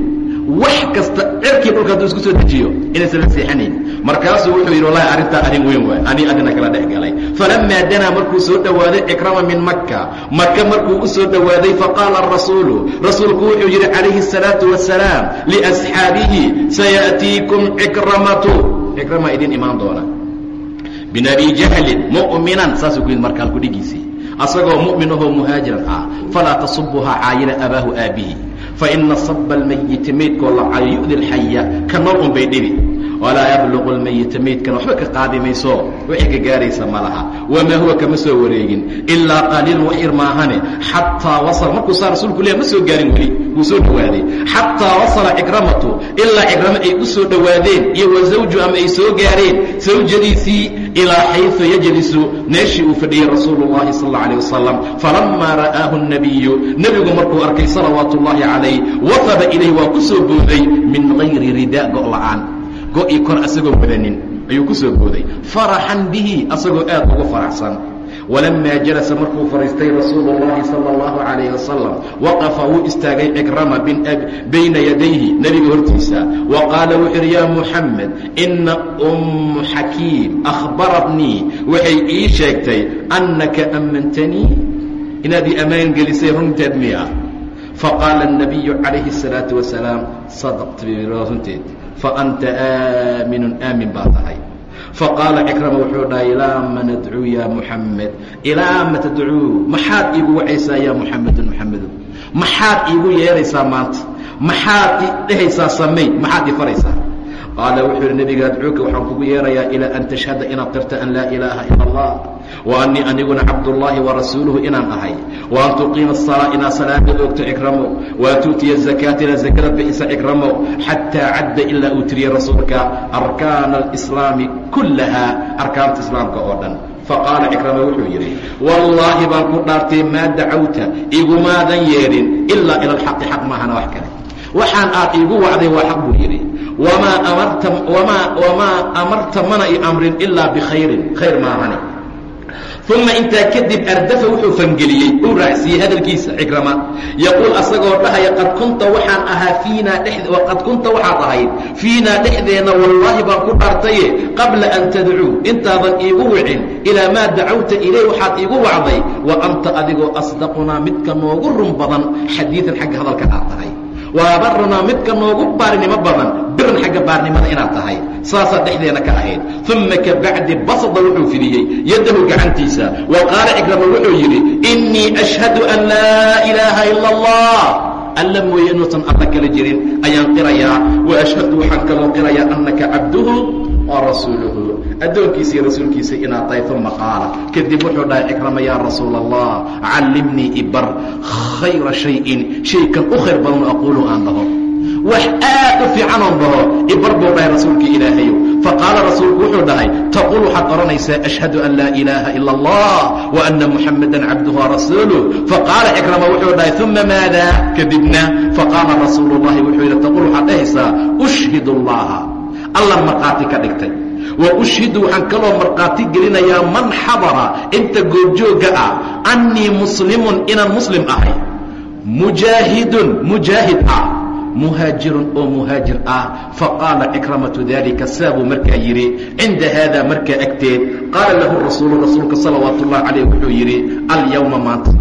Wax kasta cerkii dhulka hadduu isku soo dejiyo inaysan la seexanayn markaasuu wuxuu yidhi wallahi arrintaa arrin weyn waay. Ani adina kala dhex galay. Falamaa danaa markuu soo dhowaaday cikrama min makka. Maka markuu u soo dhowaaday faqaala rasuulu rasuulku wuxuu yidhi calayhi الsalaatu wasalaam liasxaabihi saya'tiikum cikramatu cikrama idin imaan doona. Bin abi jahlin mu'minan saasuu ku yidhi marka halkudhigiisii asagoo mu'minahoo muhaajiran ah falaa tasubuhaa caayina abaahu aabihi. Faina saba almayiti maydkoo la cayo yu'di lxaya ka nool un bay dhibi. Walaa yabluqu lmayita maydkana waxba ka qaadi mayso waxay ka gaaraysa ma laha. Wamaa huwa kama soo wareegin? Ilaa qaliilun wax yar maahane xataa wasala markuu saa rasuulku leeya ma soo gaarin weli wuu soo dhowaaday xataa wasala cikramatu ilaa cikramo ay u soo dhowaadeen iyo wa zawju ama ay soo gaareen sawjadiisii ilaa xayثu yajlisu meeshii uu fadhiyey rasuulu الlahi sal اله alيه wasalam falamaa ra'aahu الnabiyu nebigu markuu arkay salawaatu اllahi calayh wafaba ilayh waa ku soo booday min gayri ridaa go' la'aan go-ii kor asagoo wadanin ayuu ku soo booday faraxan bihi asagoo aad ugu faraxsan walamaa jalasa markuu fadhiistay rasuulu اllahi salى اllahu calayh wasalam waqafa wuu istaagay cikrama bayna yadayhi nebiga hortiisa wa qaala wuxuu yidhi yaa muxamed ina ummu xakiim akhbaratnii waxay ii sheegtay annaka ammantanii inaad ii ammaan gelisay runteed miya faqaala الnabiyu calayhi الsalaaةu wasalaam sadaqt runteed faanta aaminun aamin baa tahay faqaala cikrama wuxuu dhahay ilaa ma nadcuu ya muxamed ilaa ma tadcuu maxaad iigu wacaysaa ya muxamedun muxamedu maxaad iigu yeeraysaa maanta? Maxaad dhehaysaa samay maxaad i faraysaa qaala wuxuu yihi nebiga adcuuka waxaan kugu yeerayaa ilaa an tashhada inaad qirta an laa ilaaha ila allah wa annii aniguna cabdullaahi wa rasuuluhu inaan ahay wa an tuqiima asalaa inaad salaada oogto cikramo wa tu'tiya zakaata inaad zakada bixisa cikramo xataa cadda ilaa uu tiriyey rasuulka arkaana alislaami kullaha arkaanta islaamka oo dhan faqaala cikrama wuxuu yidhi wallaahi baan ku dhaartay maa dacawta igumaadan yeedhin ilaa ila alxaqi xaq maahana wax kale waxaan aad iigu wacday waa xaq buu yidhi wamaa amarta mana i amrin ilaa bikhayrin khayr maahane uma intaa kadib ardafa wuxuu fangeliyey uu raacsiiyey hadalkiisa cikrama yaquul asagoo dhahaya qad kunta waxaan ahaa fiinaa qad kunta waxaad ahayd fiinaa dhexdeenna wallaahi baan ku dhaartaye qabla an tadcuu intaadan iigu wicin ilaa maa dacawta iley waxaad iigu wacday wa anta adigoo asdaqunaa midka noogu run badan xadiidan xagga hadalka aad tahay waabarunaa midka noogu baarinimo badan biran xagga baarnimada inaad tahay. Saasaa dhexdeena ka ahayd. Uma kabacdi basada wuxuu fidiyey yaddahu gacantiisa. Wa qaala cikrama wuxuu yidhi innii ashhadu an laa ilaaha ila allah alla mooye inuusan alla kala jirin ayaan qirayaa. Wa ashhadu waxaan kaloo qirayaa annaka cabduhu wa rasuuluhu addoonkiisa iyo rasuulkiisa inaad tahay uma qaala. Kadib wuxuu dhahay cikrama yaa rasuula allah callimnii ibar khayra shayin. Shaykan u khayr badan aquulu aan dhaho wax aad u fiican oon dhaho ibar buu dhahay rasuulka ilaahayow faqaala rasuulku wuxuu dhahay taquul waxaad odhanaysaa ashhadu an laa ilaaha ila allah wa anna muxamadan cabduhu warasuuluh faqaala cikrama wuxuu dhahay uma maada kadibna faqaala rasuulu llahi wuxuu yidhi taquul waxaad dhahaysaa ushhid allaha alla markhaati ka dhigtay. Wa ushhidu waxaan kaloo markhaati gelinayaa man xadara inta goobjoogga ah annii muslimun inaan muslim ahay. Mujaahidun mujaahid ah muhaajirun oo muhaajir ah. Faqaala cikramatu dalika saabuu markaa yidhi cinda haada markaa agteed. Qaala lahu rasuulu rasuulka salawaatu ullahi wuxuu yidhi alyowma maanta.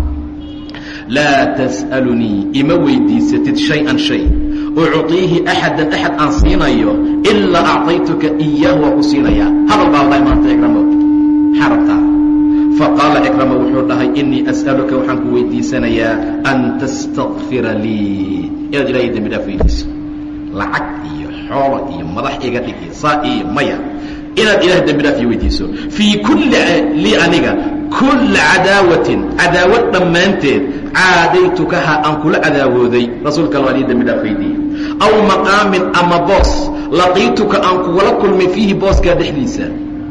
Laa tas'alunii ima weydiisatid shay-an shay. Ucطiihi axadan axad aan siinayo ilaa acطaytuka iyaahu waa ku siinayaa. Hadal baa dhahay maanta cikramo maxaa rabtaa faqaala cikrama wuxuu dhahay inii as'aluka waxaan ku weydiisanayaa an tastakfira lii inaad ilahay dembi dhaaf weydiiso lacag iyo xoolo iyo madax iga dhig saa iyo maya. Inaad ilahay dembi dhaaf iyo weydiiso. Fii kulli lii aniga kulla cadaawatin cadaawad dhammaanteed caadaytukaha aan kula cadaawooday rasuulka alla alii dembi dhaaf weydiiye aw maqaamin ama boos laqiituka aan kugula kulmay fiihi booskaa dhexdiisa.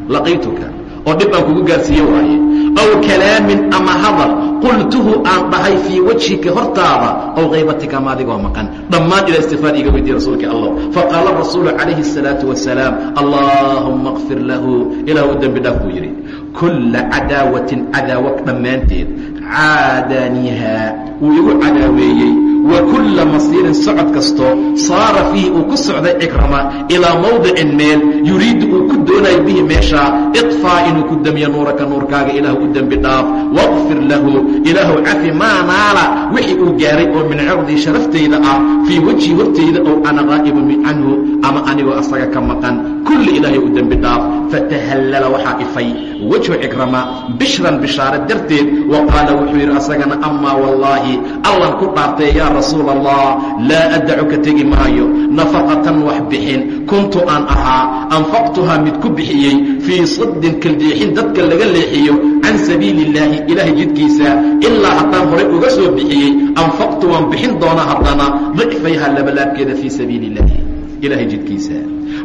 Laqiituka oo dhib aan kugu gaarsiiye waaye aw kalaamin ama hadal qultuhu aan dhahay fii wajhika hortaada aw kaybatika ama adigoo maqan dhammaan ilaa istifaad iga weydiye rasuulka allah faqaala rasuulu calayhi الsalaatu wasalaam allaahumma اkfir lahu ilah u dembi dhaaf buu yidhi kulla cadaawatin cadaawa dhammaanteed caadaaniha wuu igu cadaaweeyey wa kulla masiirin socod kasto saara fiihi uu ku socday cikrama ilaa mawdicin meel yuriidu uu ku doonayo bihi meeshaa iطfaa inuu ku demiyo nuuraka nuurkaaga ilaah u dembi dhaaf waqfir lahu ilaahu cafi maa naala wixii uu gaaray oo min cirdii sharaftayda ah fii wejhi hortayda oo ana qaa'ibun canhu ama anigoo asaga ka maqan kulli ilaahay u dembi dhaaf fatahallala waxaa ifay wejhu cikrama bishran bishaare darteed wa qaala wuxuu yidhi asagana amaa wallaahi allan ku dhaartay yaa rasuul allah laa addacu ka tegi maayo nafaqatan wax bixin kuntu aan ahaa anfaqtuhaa mid ku bixiyey fii saddin kaljeexin dadka laga leexiyo can sabiili illaahi ilaahay jidkiisa ilaa haddaan horay uga soo bixiyey anfaqtu waan bixin doona haddana dicfayha labalaabkeeda fii sabiili illaahi ilaahay jidkiisa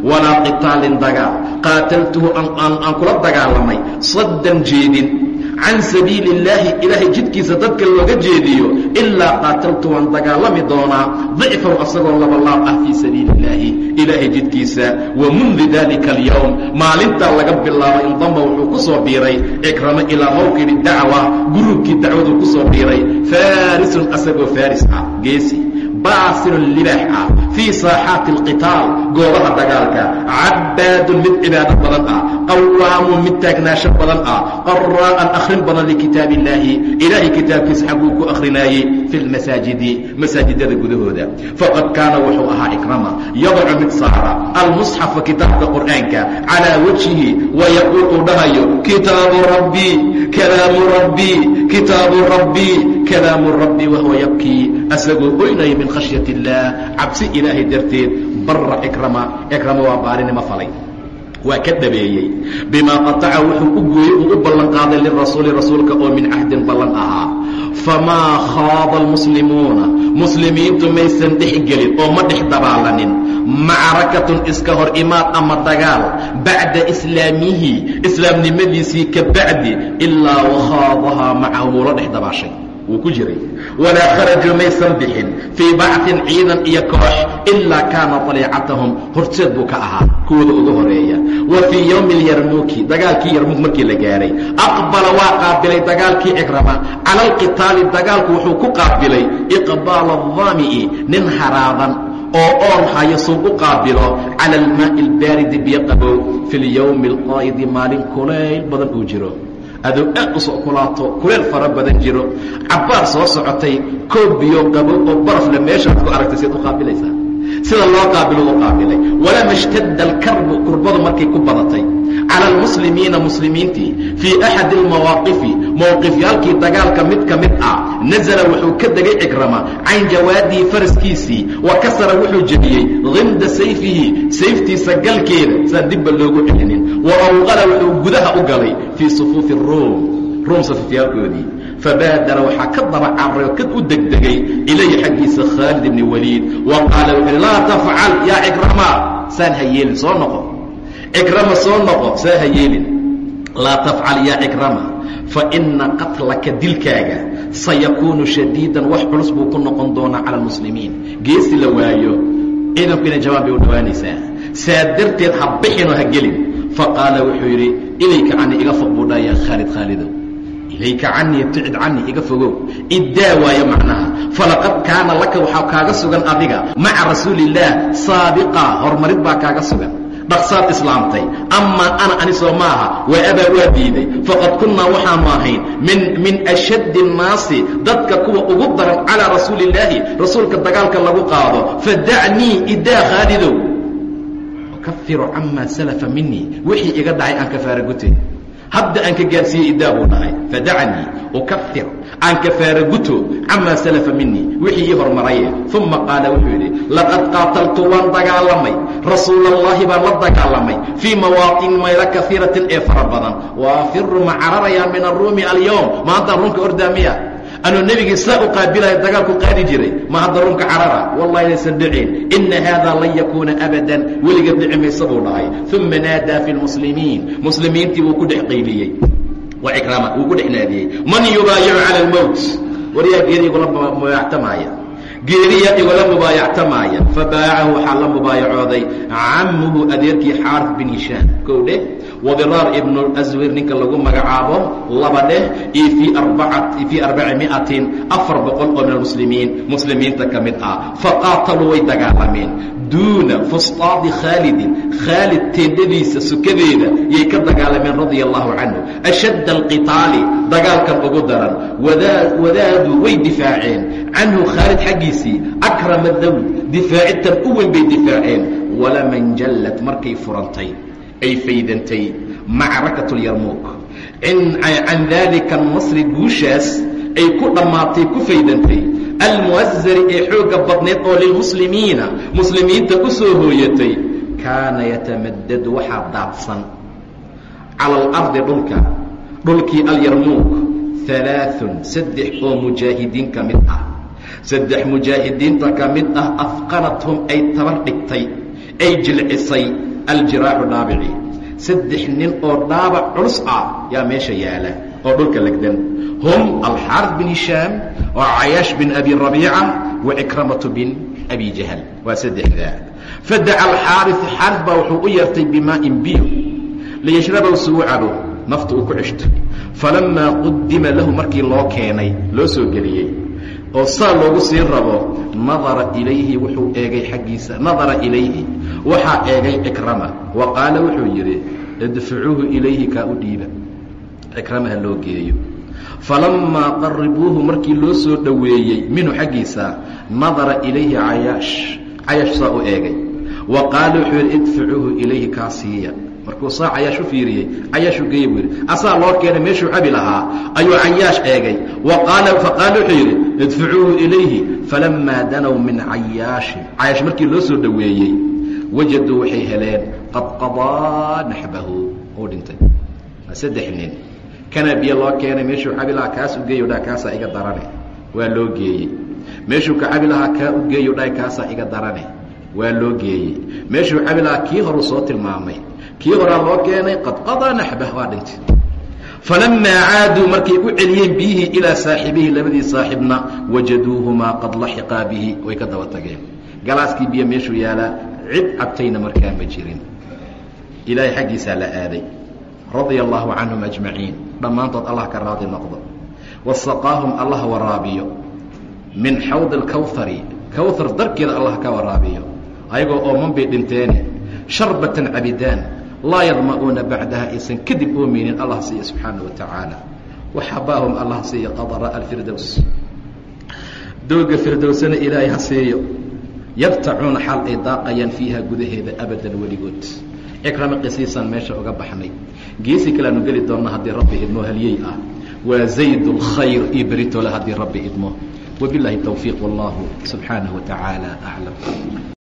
walaa qitaalin dagaal qaataltuhu aan kula dagaalamay saddan jeedin can sabiili illaahi ilaahay jidkiisa dadka looga jeediyo ilaa qaataltu waan dagaalami doonaa dicfaw asagoo labalaab ah fii sabiili illaahi ilaahay jidkiisa wa mundu dalika alyowm maalintaa laga bilaabo indama wuxuu ku soo biiray cikramo ilaa mawqibi dacwa gurubkii dacwaduu ku soo biiray. Faarisun asagoo faaris ah geesi baasirun libaax ah fii saaxaati alqitaal goobaha dagaalka. Cabbaadun mid cibaado badan ah qawaamun mid taagnaasho badan ah qaraa'an akhrin badan likitaab illaahi ilaahay kitaabkiisa xagguu ku akhrinaayey fi lmasaajidi masaajidada gudahooda. Faqad kaana wuxuu ahaa cikrama yadacu mid saara. Almusxafa kitaabka qur'aanka calaa wajhihi wayaquul uu dhahayo kitaabu rabbii kalaamu rabbii kitaabu rabbii kalaamu rabbii wahuwa yabkii asagoo oynaya min khashyati illaah cabsi ilaahay darteed barra ikrama ikrama waa baarinimo falay. Waa ka dhabeeyey. Bimaa qataca wuxuu u gooyey uu u ballan qaaday lirasuuli rasuulka oo min cahdin ballan ahaa. Famaa khaada almuslimuuna. Muslimiintu maysan dhex gelin oo ma dhex dabaalanin macrakatun iska hor imaad ama dagaal. Bacda islaamihi islaamnimadiisii ka bacdi ilaa wakhaadahaa macahu wuu la dhex dabaashay wuu ku jiray walaa kharajuu maysan bixin fii bacin ciidan iyo koox ilaa kaana aliicatahum horteed buu ka ahaa kuwooda ugu horeeya wa fii yowmi اlyarmuuki dagaalkii yarmuuk markii la gaaray aqbala waa qaabilay dagaalkii cikrama cala alqitaali dagaalku wuxuu ku qaabilay iqbaala الdaami'i nin haraadan oo oon hayo suu u qaabilo cala almaaءi اlbaaridi biyo qabow fi اlyowmi اlqaa'idi maalin kulayl badan uu jiro adoo aad u soo kulaato kuleel fara badan jiro. Cabbaar soo socotay koob biyo qabow oo barafle meeshaad ku aragtay siad u qaabilaysaa. Sida loo qaabilo u qaabilay. Walama اshtadda alkarbu kurbadu markay ku badatay cala almuslimiina muslimiintii fii axadi almawaaqifi mowqifyaalkii dagaalka mid ka mid ah nazala wuxuu ka degay cikrama can jawaadihi faraskiisii wa kasara wuxuu jebiyey dimda sayfihi sayftiisa galkeeda saan dibba loogu celinin. Wa awqala wuxuu gudaha u galay fii sufuufi ruum ruum safifyaalkoodii. Fabaadara waxaa ka daba carray oo ka u degdegay ilayhi xaggiisa khaalid ibni waliid. Wa qaala wuxuu laa tafcal yaa cikrama. Saan ha yeelin soo noqo cikrama soo noqo saa ha yeelin laa tafcal yaa cikrama fa ina qatlaka dilkaaga sayakuunu shadiidan wax culus buu ku noqon doonaa cala almuslimiin geesi la waayo ciidanku inay jawaan bay u dhowaanaysaa saa darteed ha bixinoo ha gelin. Faqaala wuxuu yidhi ilayka canii iga fog buu dhaa yaa khaalid khaalidow ilayka canii ibtacid canii iga fogow. Iddaa waayo macnaha falaqad kaana laka waxaa kaaga sugan adiga maca rasuuliillaah saabiqa horumarid baa kaaga sugan dhaqsaad islaamtay. Amaa ana anisoo maaha waa abaa waa diiday faqad kunnaa waxaanu ahayn min ashaddi annaasi dadka kuwa ugu daran calaa rasuuliillaahi rasuulka dagaalka lagu qaado. Fadacnii idaa khaalidow. Ukafiru camaa salafa minii wixii iga dhacay aan kafaara hadda aan ka gaarsiiyey idaa buu dhahay fadacnii ukafir aan kafaara guto camaa salafa minii wixii ii hormaraye uma qaala wuxuu yidhi laqad qaataltu waan dagaalamay. Rasuula allahi baan la dagaalamay. Fii mawaaطin maylo kaiiratin ee fara badan. Waafiru ma cararayaa min aruumi alyowm maantaan runka ordaamiya anuu nebigii saa u qaabilaya dagaalku qaadi jiray. Ma hadda runka carara? Wallahi laysan dhicin. Ina haada lan yakuuna abadan. Weliga dhici maysa buu dhahay. Uma naadaa fi lmuslimiin muslimiintii wuu ku dhex qayliyey waa ikraama wuu ku dhex naadiyey. Man yubaayicu cala almowt waryaa geeri igula mubaayactamaaya geeriya igula mubaayactamaaya fabaayacahu waxaa la mubaayacooday. Camuhu adeerkii xaarif bin hishaam. Kow wdiraar ibnu aswir ninka lagu magacaabo laba dheh iyo fii fii arbacimiatin afar boqol oo min almuslimiin muslimiinta ka mid ah faqaataluu way dagaalameen duuna fustaadi khaalidin khaalid teendhadiisa sukadeeda yay ka dagaalameen radia allahu canhu ashadda alqitaali dagaalkan ugu daran wadaaduu way difaaceen canhu khaalid xaggiisii akrama dawl difaacitan u weyn bay difaaceen walaman jallad markay furantay ay faydantay macrakat اlyarmuuq can daalika nasri guushaas ay ku dhammaatay ku faydantay. Almuwasari ee xoogga badneed oo lilmuslimiina muslimiinta u soo hooyatay kaana yatamadadu waxaa daadsan cala alardi dhulka. Dhulkii alyarmuuq alaaثun saddex oo mujaahidiin ka mid ah. Saddex mujaahidiinta ka mid ah afqanathum ay tabar dhigtay ay jilcisay aljiraaxu dhaabici saddex nin oo dhaabac culus ah yaa meesha yaalla oo dhulka legdan hum alxaarif bin hishaam wa cayaash bin abi rabiica wa cikramatu bin abi jahal. Waa saddexdaa fadaca alxaariu xaarif baa wuxuu u yeertay bimaa'in biyo. Liyashrabow suu cabo nafta uu ku ceshto. Falamaa qudima lahu markii loo keenay loo soo geliyey. Oo saa loogu sii rabo nadara ilayhi wuxuu eegay xaggiisa nadara ilayhi waxaa eegay cikrama wa qaala wuxuu yidhi idfacuuhu ilayhi kaa u dhiiba. Cikrama ha loo geeyo. Falammaa qaribuuhu markii loo soo dhoweeyey minhu xaggiisa nadara ilayhi cayaash. Cayaash saa u eegay. Wa qaala wuxuu yidhi idfacuuhu ilayhi kaa siiya. Markuu saa cayaashu fiiriyey cayaashu geeye buu yidhi asaa loo keenay meeshuu cabi lahaa. Ayuu cayaash eegay. Wa qaala faqaala wuxuu yidhi idfacuuhu ilayhi. Falamaa danow min cayaashin cayaash markii loo soo dhoweeyey wajaduu waxay heleen qad qadaa naxbahu uu dhintay saddex nin kana biyo loo keenay meeshuu cabi lahaa kaas u geeyo dha kaasaa iga darane waa loo geeyey meeshuu ka cabi lahaa kaa u geeyo dha kaasaa iga darane waa loo geeyey meeshuu cabi lahaa kii horuu soo tilmaamay kii horaa loo keenay qad qadaa naxbah waa dhintay falamaa caaduu markay u celiyeen biyihii ilaa saaxibihi labadii saaxibna wajaduuhumaa qad laxiqaa bihi way ka daba tageen galaaskii biyo meeshuu yaalaa cid cabtayna markaa ma jirin. Ilaahay xaggiisaa la aaday. Radia allaahu canhum ajmaciin. Dhammaantood allah ka raadi noqdo. Wasaqaahum allah waraabiyo. Min xawdi alkawhari kawhar darkeeda allah ka waraabiyo. Ayagoo ooman bay dhinteene sharbatan cabidaan laa yadma'uuna bacdaha aysan kadib oomaynin allah siiya subxaana wa tacaala. Waxabaahum allah siiya qadara alfirdows dooga firdowsana ilaahay ha siiyo yabtacuuna xaal ay daaqayaan fiiha gudaheeda abadan weligood. Cikrama qisiisan meesha uga baxnay. Geesi kaleanu geli doonna haddii rabbi idmo halyey ah? Waa zayd اkhayr io beritole haddii rabbi idmo. Wabilaahi towfiiq wallaahu subxaanaه wa aclam